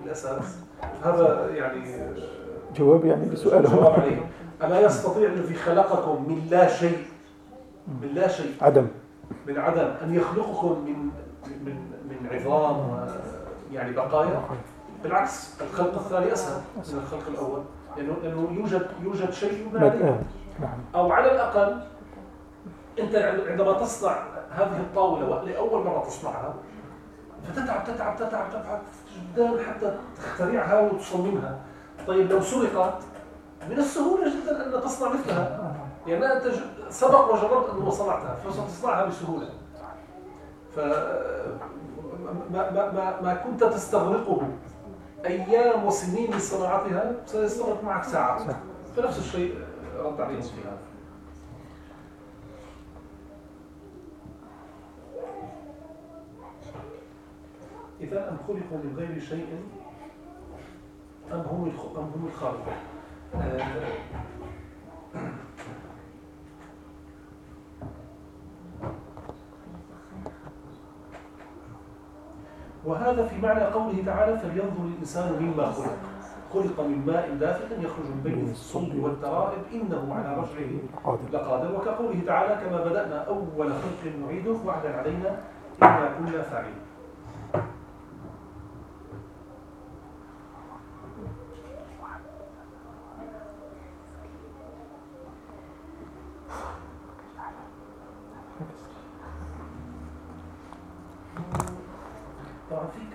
بالاساس هذا يعني جواب يعني لسؤالهم جواب عليه. ألا يستطيع الذي خلقكم من لا شيء؟ من لا شيء. عدم. من عدم. أن يخلقكم من من من عظام يعني بقايا؟ بالعكس الخلق الثاني أسهل من الخلق الأول. لأنه لأنه يوجد يوجد شيء ينادي نعم. أو على الأقل أنت عندما تصنع هذه الطاولة لأول مرة تصنعها فتتعب تتعب تتعب تتعب جدا حتى تخترعها وتصممها. طيب لو سرقت من السهولة جدا أن تصنع مثلها. يعني أنت سبق وجربت أنه صنعتها فستصنعها بسهولة. ف ما, ما, ما, ما كنت تستغرقه. أيام وسنين لصناعتها سيستغرق معك ساعات. فنفس الشيء رد عليهم في هذا. إذا أم خلقوا من غير شيء أم هم أم هم الخالقون آه، وهذا في معنى قوله تعالى فلينظر الإنسان مما خلق. خلق من ماء دافق يخرج من بين الصلب والترائب إنه على رجعه لقادر. وكقوله تعالى كما بدأنا أول خلق نعيده وعدا علينا إنا كنا فاعلين.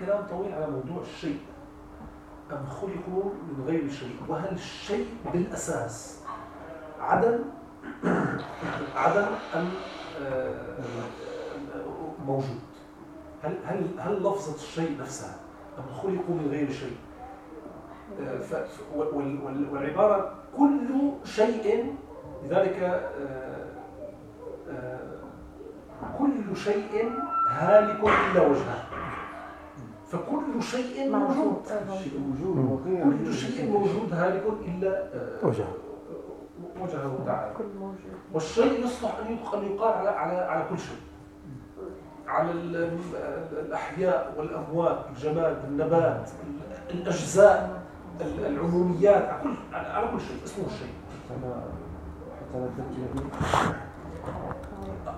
كلام طويل على موضوع الشيء. أم خلقوا من غير شيء. وهل الشيء بالأساس عدم [coughs] عدم أم آه، موجود؟ هل هل هل لفظة الشيء نفسها أم خلقوا من غير شيء؟ آه، والعبارة كل شيء لذلك آه، كل شيء هالك إلا وجهه. فكل شيء موجود. كل شيء موجود هالك إلا آه، وجهه. وجهه تعالى. والشيء يصلح أن يقال على على على كل شيء. على الأحياء والأموات الجماد النبات الأجزاء العموميات على كل على كل شيء. اسمه الشيء.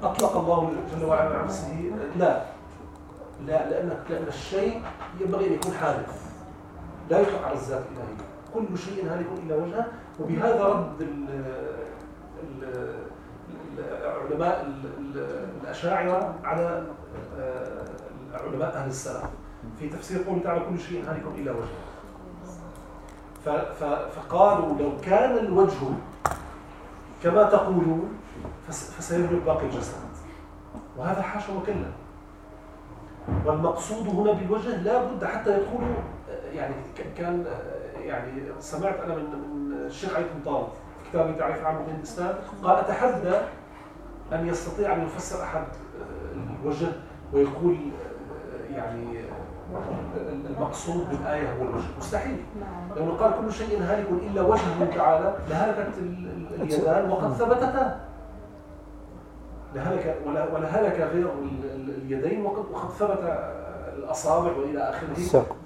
أطلق الله جل وعلا على نفسه. لا. لا لأن لأن الشيء ينبغي أن يكون حادث. لا يطلق على الذات الإلهية. كل شيء هالك إلى وجهه وبهذا رد ال ال علماء الأشاعرة على آه، علماء أهل السلف. في تفسير قوله تعالى كل شيء هالك إلى وجهه. فقالوا لو كان الوجه كما تقولون فسيهلك باقي الجسد. وهذا حاشا وكلا. والمقصود هنا بالوجه لا بد حتى يدخلوا يعني كان يعني سمعت أنا من من الشيخ علي بن طالب في كتابه تعريف عام دين الإسلام قال أتحدى أن يستطيع أن يفسر أحد الوجه ويقول يعني المقصود بالآية هو الوجه. مستحيل. نعم. لأنه قال كل شيء هالك إلا وجهه تعالى لهلكت اليدان وقد ثبتتا. لهلك ولهلك غير اليدين وقد ثبت الأصابع وإلى آخره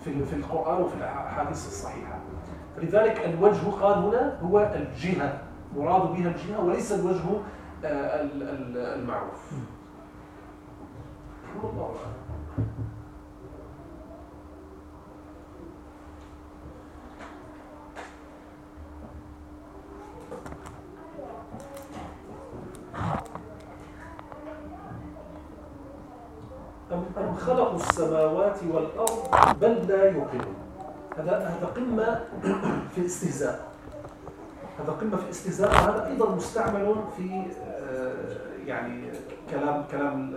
في في القرآن وفي الأحاديث الصحيحة. فلذلك الوجه قال هنا هو الجهة مراد بها الجهة وليس الوجه آه، المعروف. الله أعلم أم خلقوا السماوات والأرض بل لا يوقنون. هذا هذا قمة [clears throat] في الاستهزاء. هذا قمة في الاستهزاء وهذا أيضا مستعمل في آه، يعني كلام كلام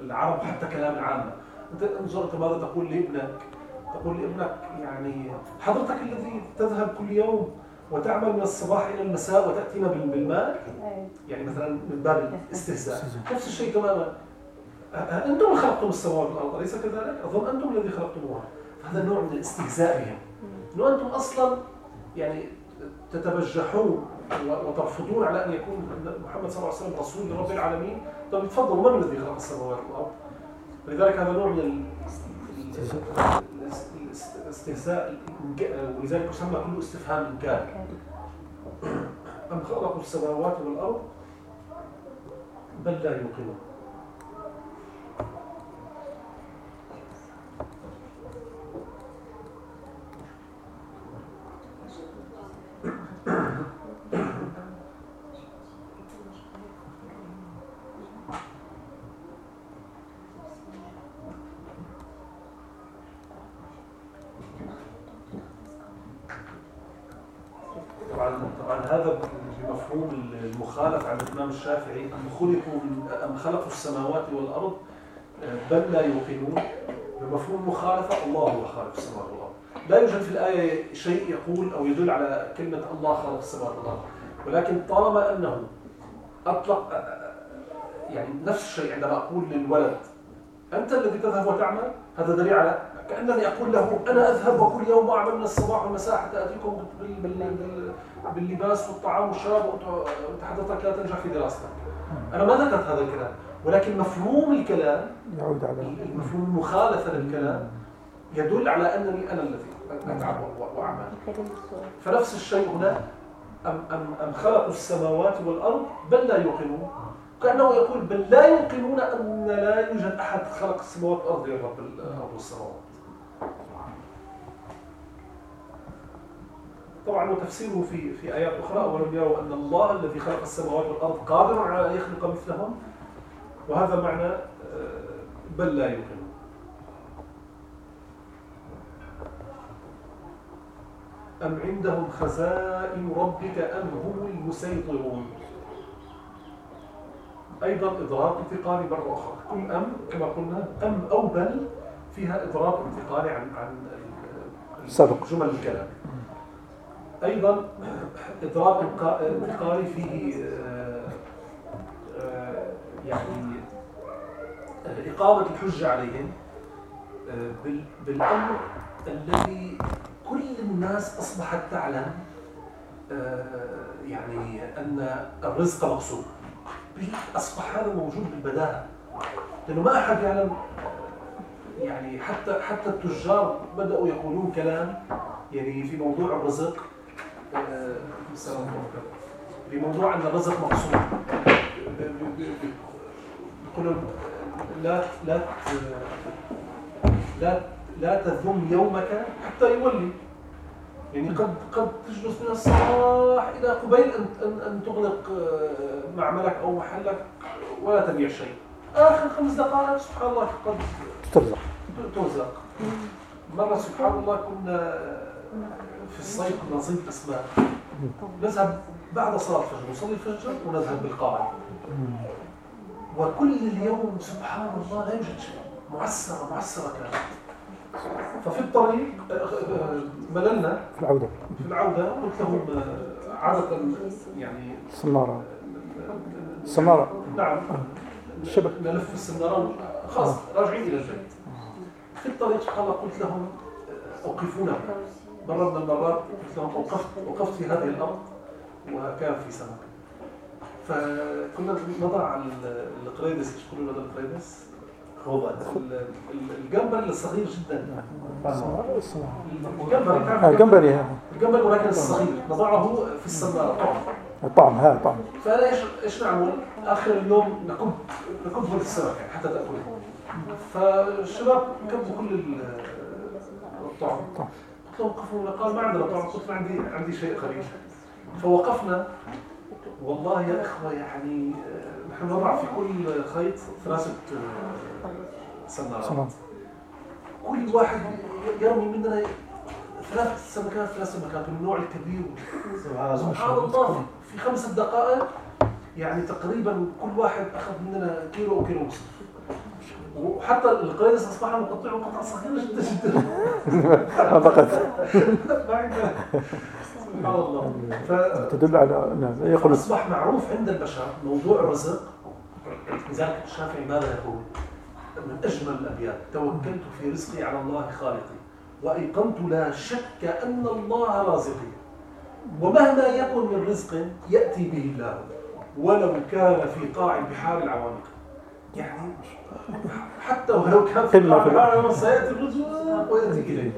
العرب حتى كلام العامة أنت انظر ماذا تقول لابنك. تقول لابنك يعني حضرتك الذي تذهب كل يوم وتعمل من الصباح إلى المساء وتأتينا بالمال يعني مثلا من باب الاستهزاء. نفس الشيء تماما. أنتم اللي خلقتم السماوات والأرض أليس كذلك؟ أظن أنتم الذي خلقتموها فهذا نوع من الاستهزاء بهم. أنه أنتم أصلا يعني تتبجحون وترفضون على أن يكون محمد صلى الله عليه وسلم رسول لرب العالمين. طيب تفضلوا من الذي خلق السماوات والأرض؟ لذلك هذا نوع من الاستهزاء ولذلك يسمى كله استفهام إنكار. أم خلقوا السماوات والأرض بل لا يوقنون؟ الشافعي أم خلقوا أم خلقوا السماوات والأرض بل لا يوقنون. بمفهوم مخالفة الله هو خالق السماوات والأرض. لا يوجد في الآية شيء يقول أو يدل على كلمة الله خالق السماوات والأرض. ولكن طالما أنه أطلق يعني نفس الشيء عندما أقول للولد أنت الذي تذهب وتعمل هذا دليل على كأنني أقول له أنا أذهب وكل يوم أعمل من الصباح والمساء حتى أتيكم باللباس والطعام والشراب حضرتك لا تنجح في دراستك. أنا ما ذكرت هذا الكلام ولكن مفهوم الكلام يعود على مفهوم المخالفة للكلام يدل على أنني أنا الذي أتعب وأعمل. فنفس الشيء هنا أم, أم, أم خلقوا السماوات والأرض بل لا يوقنون. كأنه يقول بل لا يوقنون أن لا يوجد أحد خلق السماوات والأرض يا رب الأرض والسماوات طبعا وتفسيره في في آيات أخرى ولم يروا أن الله الذي خلق السماوات والأرض قادر على أن يخلق مثلهم؟ وهذا معنى آه، بل لا يمكن. أم عندهم خزائن ربك أم هم المسيطرون؟ أيضا إضراب انتقالي مرة أخرى. كل أم كما قلنا أم أو بل فيها إضراب انتقالي عن عن سبق. جمل الكلام. أيضا إضراب انتقالي فيه آه، آه، يعني إقامة الحجة عليهم آه، بالأمر الذي كل الناس أصبحت تعلم يعني أن الرزق مقصود أصبح هذا موجود بالبداهة. لأنه ما أحد يعلم يعني حتى حتى التجار بدأوا يقولون كلام يعني في موضوع الرزق بموضوع أن الرزق مقصود. يقولون لا لا لا لا تذم يومك حتى يولي. يعني قد قد تجلس من الصباح إلى قبيل ان ان, أن تغلق آه، معملك أو محلك ولا تبيع شيء. آخر خمس دقائق سبحان الله قد ترزق. ترزق. مرة سبحان الله كنا في الصيف كنا نصيد اسماك نذهب بعد صلاة الفجر نصلي الفجر ونذهب بالقارة وكل اليوم سبحان الله لا يوجد شيء. معسرة معسرة كانت ففي الطريق آه، آه، مللنا في العودة. في العودة قلت لهم آه، عادة يعني السنارة السنارة نعم. الشبك. نلف السنارة خلاص راجعين إلى البيت. في الطريق الله قلت لهم أوقفونا. مرة من المرات أوقفت وقفت في هذه الأرض وكان في سمك. فكنا نضع ال- القريدس إيش يقولوا هذا القريدس؟ الجمبري الصغير جدا. الجمبري آه تعرف جمبري ها. الجمبري ولكن الصغير. نضعه في السنارة طبعا. طعم ها طعم. فانا إيش إيش نعمل؟ آخر اليوم نكب نكب السمك يعني حتى تأكله. فالشباب كبوا كل ال- الطعم. وقفوا قال ما عندنا طعم قلت ما عندي عندي شيء قليل فوقفنا. والله يا إخوة يعني آه، نحن نضع في كل خيط ثلاثة آه، سنارات كل واحد يرمي مننا ثلاث سمكات ثلاث سمكات من النوع الكبير. سبحان الله. في خمس دقائق يعني تقريبا كل واحد أخذ مننا كيلو أو كيلو ونصف وحتى القريص اصبحنا نقطعه قطع صغيره جدا جدا. عندنا سبحان الله. تدل على أن يقول فاصبح معروف عند البشر موضوع الرزق. لذلك الشافعي ماذا يقول؟ من أجمل الأبيات توكلت في رزقي على الله خالقي وأيقنت لا شك أن الله رازقي. ومهما يكن من رزق يأتي به الله ولو كان في قاع البحار العوامق. يعني حتى ولو كان في العوامق سياتي الرزق وياتي اليه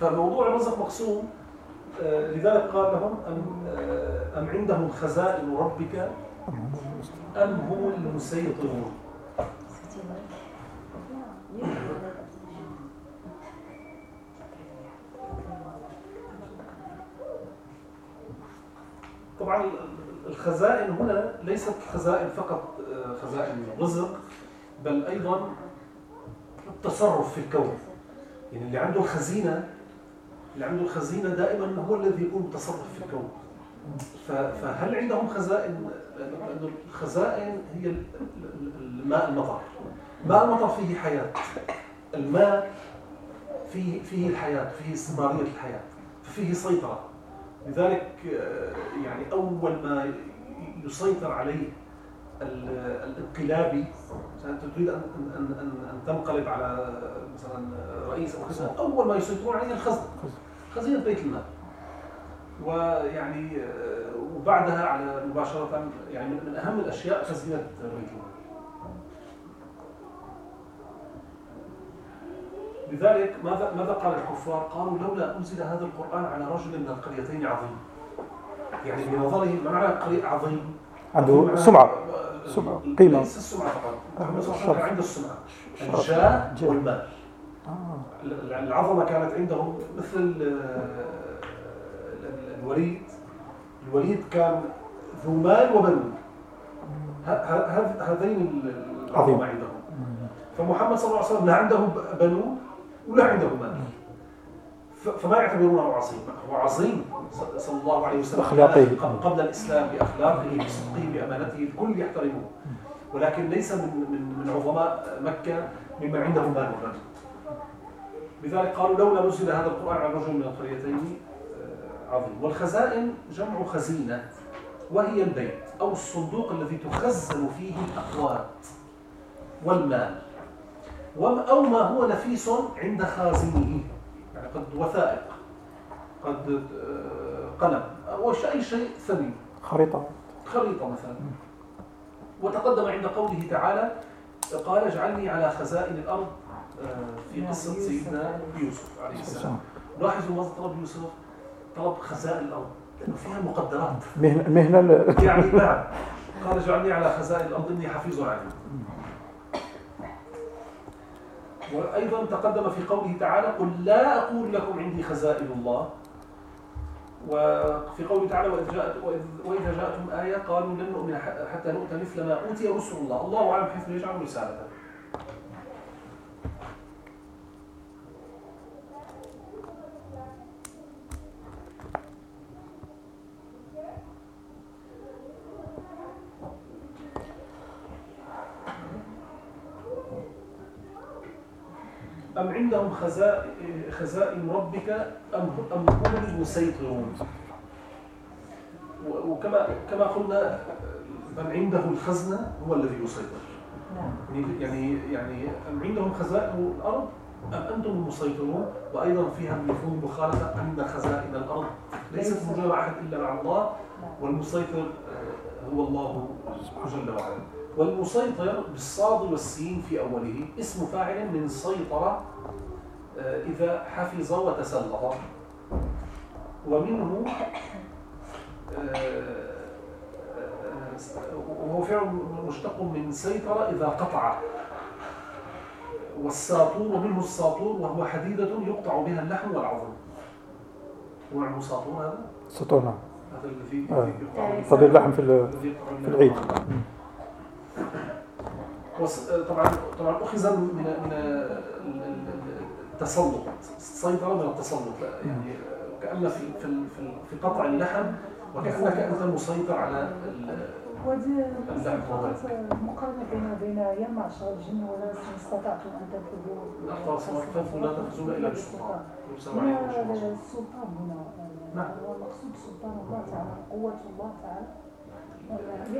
فموضوع الرزق مقسوم آه، لذلك قال لهم أم, آه، أم عندهم خزائن ربك أم هم المسيطرون. طبعا الخزائن هنا ليست خزائن فقط آه، خزائن رزق بل أيضا التصرف في الكون. يعني اللي عنده الخزينة اللي عنده الخزينة دائما هو الذي يكون متصرف في الكون. فهل عندهم خزائن؟ الخزائن هي ال- ال- الماء المطر. ماء المطر فيه حياة. الماء فيه فيه الحياة فيه استمرارية الحياة ففيه سيطرة. لذلك آه، يعني أول ما يسيطر عليه ال- الانقلابي أنت تريد أن أن أن أن- تنقلب على مثلا رئيس أو كذا أول ما يسيطرون عليه الخزنة خزينة بيت المال. ويعني آه، وبعدها على مباشرة يعني من من أهم الأشياء خزينة بيت المال. لذلك ماذا ماذا قال الكفار؟ قالوا لولا أنزل هذا القرآن على رجل من القريتين عظيم. يعني بنظرهم ما معنى قرية عظيم؟ عنده سمعة آه، سمعة، قيمة. ليس السمعة فقط. محمد صلى الله عليه. وسلم عنده السمعة. الجاه جاه. والمال. آه. العظمة كانت عندهم مثل ال- ال- الوليد الوليد كان ذو مال وبنون هذين. العظمة عندهم فمحمد صلى الله عليه وسلم لا عنده بنون ولا عنده مال ف- فما يعتبرونه عظيم. هو عظيم. صلى الله عليه وسلم بأخلاقه. كان قبل- الإسلام بأخلاقه بصدقه بأمانته الكل يحترمه. ولكن ليس من من من عظماء مكة ممن عنده مال وبنون لذلك قالوا لولا نزل هذا القرآن على رجل من القريتين آه، عظيم. والخزائن جمع خزينة وهي البيت أو الصندوق الذي تخزن فيه الأقوات والمال. أو ما هو نفيس عند خازنه. يعني قد وثائق قد آه، قلم أو أي شيء ثمين. خريطة. خريطة مثلا. وتقدم عند قوله تعالى قال اجعلني على خزائن الأرض آه، في قصة سيدنا يوسف عليه السلام. لاحظوا ماذا طلب يوسف؟ طلب خزائن الأرض. لأنه فيها مقدرات. مهنة مهنة يعني نعم. قال اجعلني على خزائن الأرض إني حفيظ عليم. وأيضا تقدم في قوله تعالى قل لا أقول لكم عندي خزائن الله. وفي قوله تعالى وإذا, جاءت وإذا جاءتهم آية قالوا لن نؤمن حتى نؤتى مثل ما أوتي رسل الله. الله أعلم حيث يجعل رسالته. أم عندهم خزائن ربك أم أم هم المسيطرون؟ وكما كما قلنا من عنده الخزنة هو الذي يسيطر. نعم. يعني يعني أم عندهم خزائن الأرض أم أنتم المسيطرون؟ وأيضا فيها مفهوم مخالفة أن خزائن الأرض ليست موجودة أحد إلا مع الله نعم. والمسيطر آه، هو الله جل وعلا. والمسيطر بالصاد والسين في أوله اسم فاعل من سيطرة إذا حفظ وتسلط. ومنه آه، وهو فعل مشتق من سيطرة إذا قطع. والساطور ومنه الساطور وهو حديدة يقطع بها اللحم والعظم. هو معنى ساطور هذا؟ ساطور نعم. هذا الذي يقطع اللحم في العيد. طبعا طبعا أخذ من من التسلط السيطره من التسلط يعني كأن في في في قطع اللحم وكأنك أنت مسيطر على وهذه مقارنة بين بين معشر الجن ولا استطعتم أن تنفذوا. فانفذوا لا تنفذون إلا بالسلطان. السلطان هنا؟ نعم. المقصود سلطان الله تعالى قوة الله تعالى.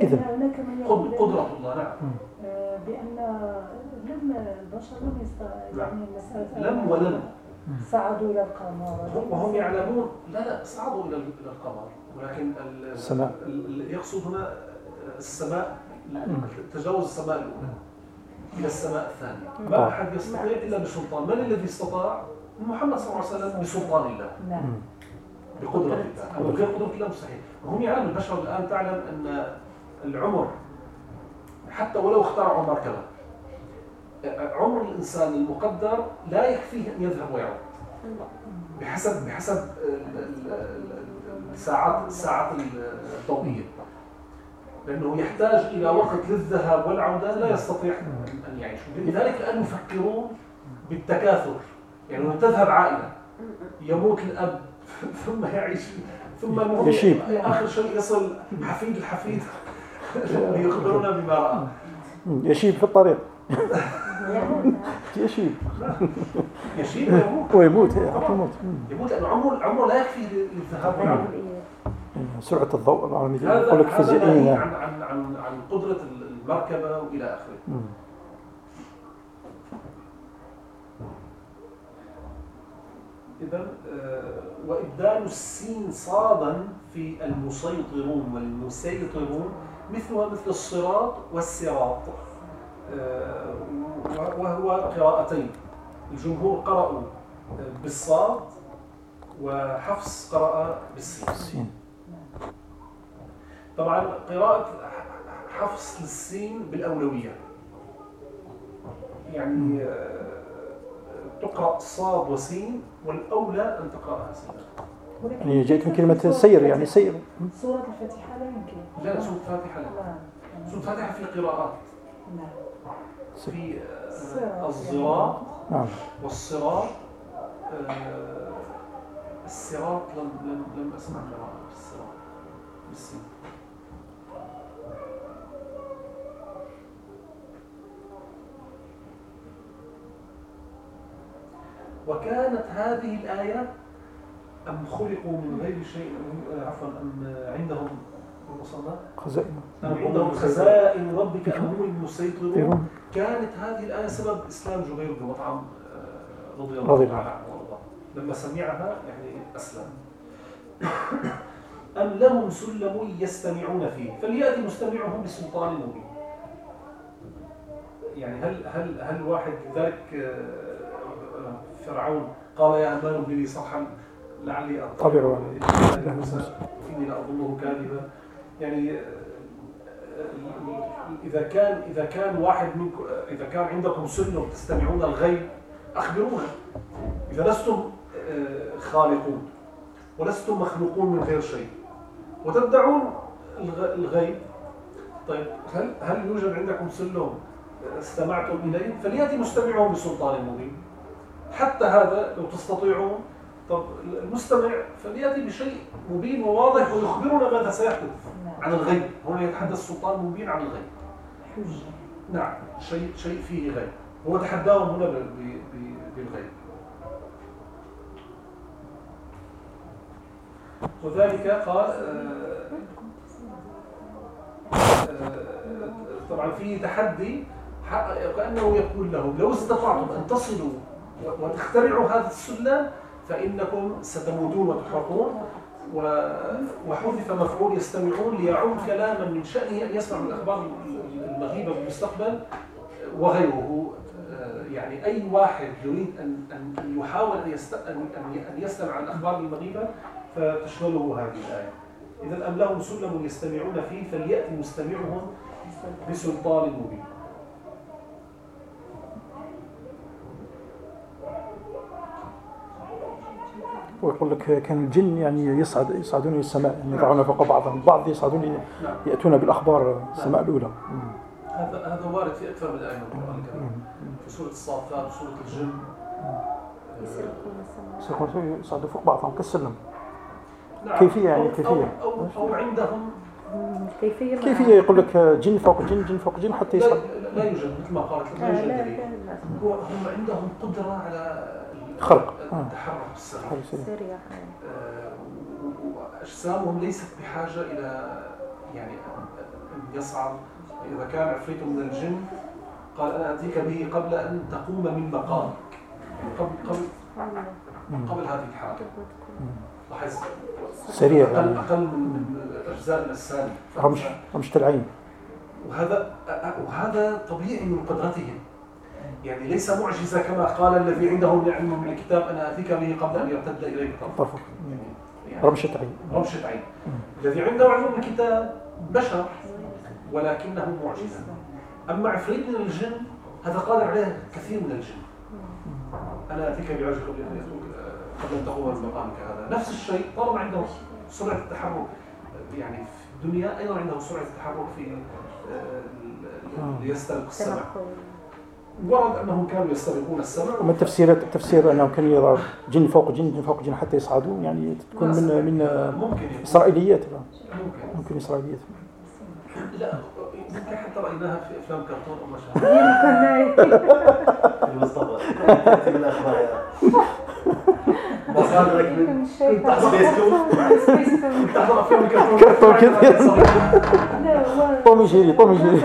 إذا هناك من قدرة الله نعم. آه، بأن لم البشر لم نعم. يعني المسألة لم ولم. صعدوا إلى القمر. وهم يعلمون لا لا صعدوا إلى القمر. ولكن السماء. يقصد هنا السماء تجاوز السماء الأولى إلى السماء الثانية. ما أحد يستطيع إلا بسلطان. من الذي استطاع؟ محمد صلى الله عليه وسلم بسلطان الله. نعم. بقدرة الله. بغير قدرة الله مستحيل وهم يعلم البشر الآن تعلم أن العمر حتى ولو اخترعوا مركبة عمر الإنسان المقدر لا يكفيه أن يذهب ويعود. بحسب بحسب الساعات الساعات الضوئية. لأنه يحتاج إلى وقت للذهاب والعودة لا يستطيع أن يعيش. لذلك الآن يفكرون بالتكاثر. يعني تذهب عائلة يموت الأب ثم يعيش. ثم يشيب. آخر شيء يصل حفيد الحفيد. [laughs] ليخبرنا بما رأى. يشيب في الطريق. [laughs] يشيب. يشيب ويموت. ويموت يموت يموت لأنه عمره عمره لا يكفي للذهاب. والعودة سرعة الضوء العالمية يقول لك فيزيائيا عن عن عن عن قدرة المركبة وإلى آخره. إذا آه، وإبدال السين صادا في المسيطرون والمسيطرون مثلها مثل الصراط والصراط. آه، وهو قراءتين. الجمهور قرأوا بالصاد وحفص قرأ بالسين. طبعا قراءة حفص للسين بالأولوية. يعني آه، تقرأ صاد وسين والأولى أن تقرأها سينا يعني جاءت من كلمة سير يعني سير. سورة الفاتحة لا يمكن. لا سورة الفاتحة لا. سورة الفاتحة في قراءات. نعم. في آه، الزراط نعم. والصراط آه، الصراط لم لم لم أسمع قراءة الصراط. بالسين. وكانت هذه الآية أم خلقوا من غير شيء عفوا أم عندهم خزائن. أم عندهم خزائن ربك أم هم المسيطرون؟ كانت هذه الآية سبب إسلام جبير بن مطعم آه، رضي الله عنه. وارضاه لما سمعها يعني أسلم. أم لهم سلم يستمعون فيه. فليأتي مستمعهم بسلطان مبين. يعني هل هل هل واحد ذلك آه، فرعون. قال يا أمان ابن لي صرحا لعلي أطلع طبعا إني لأظنه كاذبا. يعني إذا كان إذا كان واحد منكم إذا كان عندكم سنة تستمعون الغيب أخبرونا إذا لستم آه، خالقون ولستم مخلوقون من غير شيء وتدعون الغيب. طيب هل هل يوجد عندكم سلم استمعتم إليه؟ فليأتي مستمعهم بسلطان مبين. حتى هذا لو تستطيعون. طب المستمع فليأتي بشيء مبين وواضح ويخبرنا ماذا سيحدث عن الغيب. هنا يتحدث سلطان مبين عن الغيب. نعم شيء شيء فيه غيب. هو تحداهم هنا بالغيب. وذلك قال آه، آه، طبعا في تحدي كأنه يقول لهم لو استطعتم أن تصلوا وتخترعوا هذا السلم فإنكم ستموتون وتحرقون. وحذف مفعول يستمعون ليعود كلاما من شأنه أن يسمع الأخبار المغيبة بالمستقبل وغيره. يعني أي واحد يريد أن أن يحاول أن أن يستمع الأخبار المغيبة فتشمله هذه الآية. إذا أم لهم سلم يستمعون فيه فليأتي مستمعهم بسلطان مبين. ويقول لك كان الجن يعني يصعد يصعدون إلى السماء يعني يضعون فوق بعضهم. البعض يصعدون. يأتون بالأخبار السماء. الأولى. هذا هذا وارد في أكثر من آية من القرآن الكريم. في سورة الصافات وسوره الجن. يسرقون يصعدوا فوق بعضهم. كالسلم. نعم. كيفية يعني كيفية؟ أو, أو, أو عندهم. كيفية كيفية يقول لك جن فوق جن جن فوق جن حتى يصعد. لا, لا يوجد مثل ما قالت لا يوجد هم عندهم قدرة على خلق. التحرك السريع. أجسامهم ليست بحاجة إلى يعني أن يصعد إذا كان عفريت من الجن قال أنا أتيك به قبل أن تقوم من مقامك. يعني قبل قبل قبل هذه الحالة. لاحظ. سريع أقل, أقل من أجزاء الأجسام رمش رمشة العين. وهذا وهذا طبيعي من قدرتهم. يعني ليس معجزة كما قال الذي عنده علم من الكتاب أنا أتيك به قبل أن يرتد إليك طرفك. يعني رمشة عين رمشة عين الذي عنده علم من الكتاب بشر ولكنه معجزة. أما عفريت من الجن هذا قادر عليه كثير من الجن. أنا أتيك بعجل قبل أن تقوم بمقامك هذا نفس الشيء طالما عنده سرعة التحرك. يعني في الدنيا أيضا عنده سرعة التحرك في آه، ليسترق السمع ورد أنهم كانوا يسترقون السمع اما التفسير التفسير أنهم كانوا يضعوا جن فوق جن جن فوق جن حتى يصعدوا يعني تكون من من ممكن اسرائيليات ممكن. ممكن اسرائيليات لا يمكن حتى رأيناها في أفلام كرتون أو ما شابه. مصطفى مصادرك من Space Toon تحضر أفلام الكرتون كرتون كذا طومي جيري طومي جيري.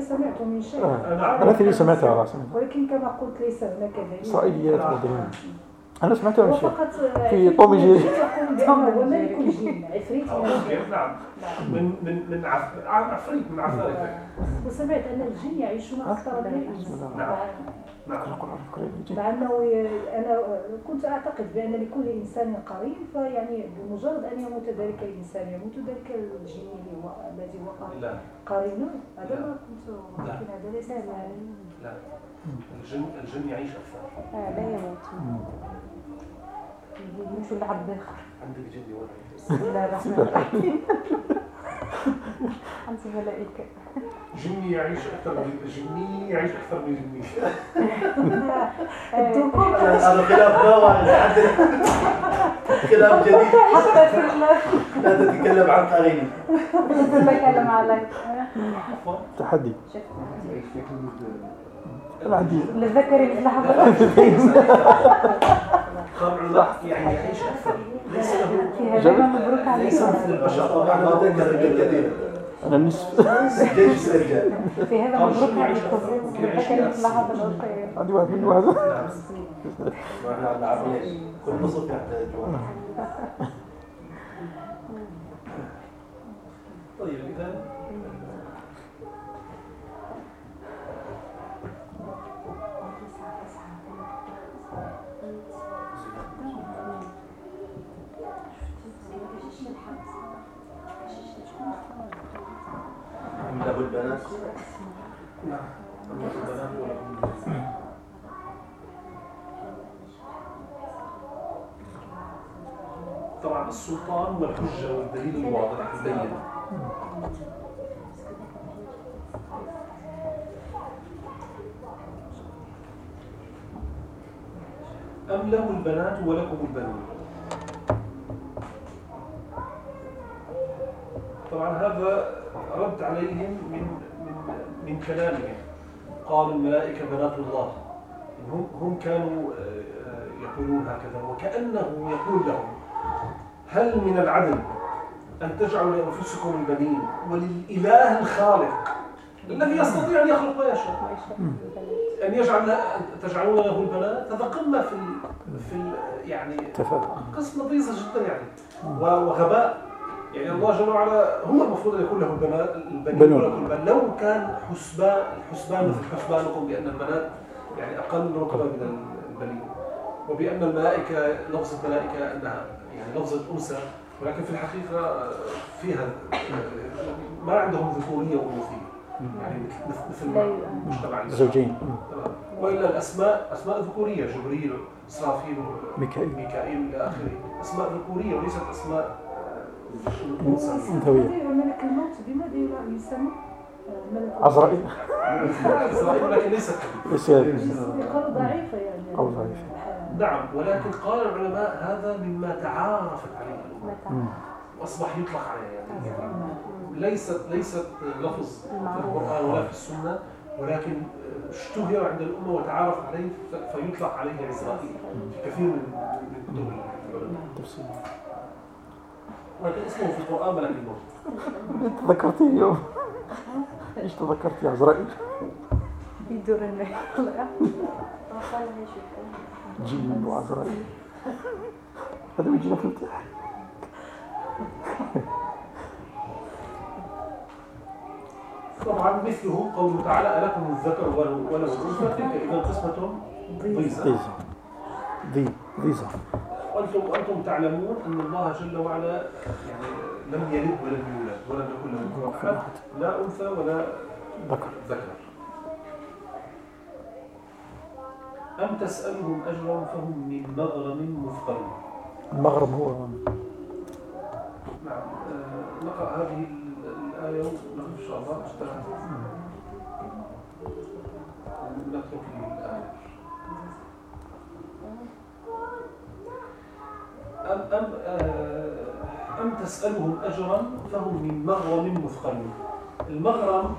سمعت من شيء أنا ثاني سمعتها راسا ولكن كما قلت ليس هناك دليل. إسرائيليات أنا سمعتها من شيء في طومي جيري هو ما يكون جن عفريت نعم. من من من عفريت من عفاريت وسمعت أن الجن يعيشون أكثر من الإنس. نعم. نعم مع أنه أنا كنت أعتقد بأن لكل إنسان قرين فيعني بمجرد أن يموت ذلك الإنسان يموت ذلك الجن الذي هو قرين. هذا ما كنت لكن هذا ليس لا. الجن الجن يعيش أكثر. آه لا يموت. يمشوا لعب عندك جن ولا بسم الله الرحمن الرحيم. [laughs] أنت ملائكة جني يعيش أكثر من جني يعيش أكثر من جني. [laughs] هذا خلاف نوع خلاف جديد. لا تتكلم عن قريني. [laughs] تتكلم عليك تحدي. عندي للذكر مثل حضرتك يعني يعيش أكثر ليس له مبروك عليك ليس مثل البشر طبعا ما ذكر الكثير أنا النصف في هذا مبروك عليك للذكر مثل حضرتك عندي واحد من واحد. كل نصف يحتاج طيب إذا طبعا السلطان والحجة والدليل الواضح البين أم له البنات ولكم البنون؟ طبعا هذا رد عليهم من من من كلامهم قال الملائكة بنات الله. هم هم كانوا آه، يقولون هكذا وكأنه يقول لهم هل من العدل أن تجعلوا لأنفسكم البنين وللإله الخالق الذي يستطيع أن يخلق ما يشاء أن يجعل تجعلون له البنات؟ هذا قمة في في يعني قسم نظيفة جدا يعني. وغباء. يعني الله جل وعلا هو المفروض أن يكون له البنات البنين وله لو كان حسبان الحسبان مثل حسبانكم بأن البنات يعني أقل رتبه من البنين. وبأن الملائكة لفظ الملائكة أنها يعني لفظة أنثى. ولكن في الحقيقة فيها ما عندهم ذكورية وانوثيه يعني مثل المجتمع زوجين. وإلا الاسماء أسماء ذكورية. جبريل إسرافيل ميكائيل. ميكائيل إلى آخره. أسماء ذكورية وليست أسماء انثويه ملك الموت بماذا يسمى؟ عزرائيل عزرائيل لكن ليست ليس قول ضعيفة يعني. ضعيفة. نعم ولكن قال العلماء هذا مما تعارفت عليه. الامه وأصبح يطلق عليه يعني. ليست ليست لفظ في القرآن ولا في السنة ولكن اشتهر عند الأمة وتعارف عليه فيطلق عليه عزرائيل في كثير من العلماء ولكن اسمه في القرآن ملك الموت تذكرتي اليوم. إيش تذكرت يا عزرائيل؟ يدورنا جن وعزرائيل. هذا بيجينا في الامتحان. طبعا مثله قوله تعالى ألكم الذكر وله الأنثى تلك إذا قسمة ضيزة ضيزة وأنتم وأنتم تعلمون أن الله جل وعلا يعني لم يلد ولم يولد ولم يكن له كفوا أحد لا أنثى ولا ذكر. ذكر. أم تسألهم أجرا فهم من مغرم مثقلون؟ المغرم هو نعم آه، نقرأ هذه الآية ونقف إن شاء الله. نترك الآية. أم, أم, آه، أم تسألهم أجرا فهم من مغرم مثقلون. المغرم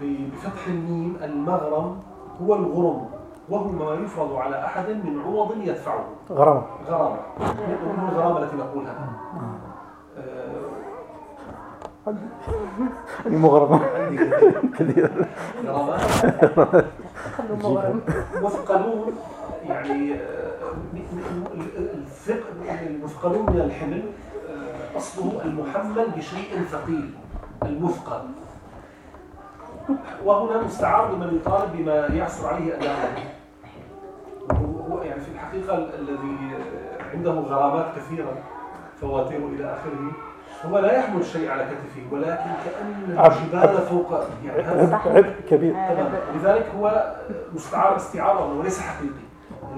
بفتح الميم المغرم هو الغرم وهو ما يفرض على أحد من عوض يدفعه. غرامة. غرامة. من الغرامة التي نقولها. المغرمة. كثير غرامات [laughs] مثقلون يعني آه، المثقلون من الحمل آه، أصله المحمل بشيء ثقيل المثقل وهنا مستعار لمن يطالب بما يعسر عليه أداؤه هو يعني في الحقيقة الذي عنده غرامات كثيرة فواتير إلى آخره. هو لا يحمل شيء على كتفه ولكن كأن الجبال فوق يعني عبء كبير. لذلك هو مستعار استعارة وليس حقيقي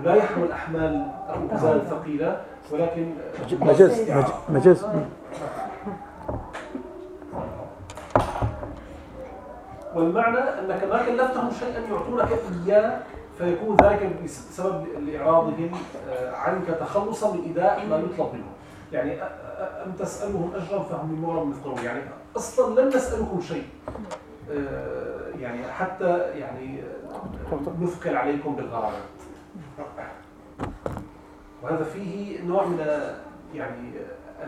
لا يحمل أحمال أو أوزان ثقيلة ولكن مجاز مجاز والمعنى أنك ما كلفتهم شيئا يعطونك إياه فيكون ذلك بسبب لإعراضهم آه، عنك تخلصا من إداء ما يطلب منهم. يعني أم تسألهم أجرا فهم من مورا مثقلون يعني أصلا لم نسألكم شيء. آه، يعني حتى يعني نثقل عليكم بالغرامات وهذا فيه نوع من يعني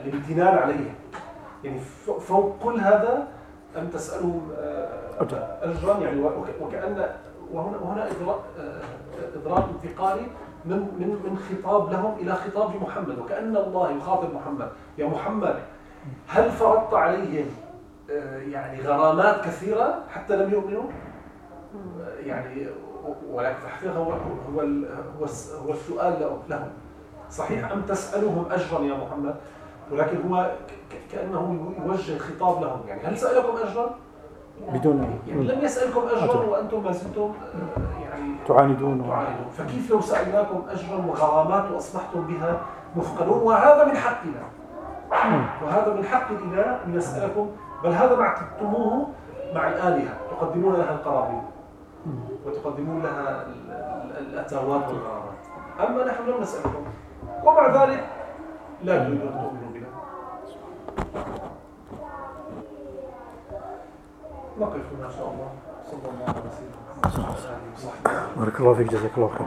الامتنان عليه. يعني فوق كل هذا أن تسألهم آه، أجرا يعني وكأن وهنا وهنا إضراب انتقالي من من من خطاب لهم إلى خطاب محمد. وكأن الله يخاطب محمد. يا محمد هل فرضت عليهم آه، يعني غرامات كثيرة حتى لم يؤمنوا؟ يعني ولكن في الحقيقة هو هو هو السؤال لهم. صحيح أم تسألهم أجرا يا محمد؟ ولكن هو كأنه يوجه خطاب لهم. يعني هل سألكم أجرا؟ بدون يعني لم يسألكم أجرا وأنتم ما زلتم آه، يعني تعاندون. تعاندون. فكيف لو سألناكم أجرا وغرامات وأصبحتم بها مثقلون؟ وهذا من حقنا. وهذا من حق الإله أن يسألكم بل هذا ما اعتدتموه مع الآلهة. تقدمون لها القرابين. وتقدمون لها الأتاوات والغرامات. أما نحن لم نسألكم. ومع ذلك لا يوجد أن تؤمنوا بنا. نقف هنا إن شاء الله. صلى الله عليه وسلم بارك الله فيك جزاك الله خير.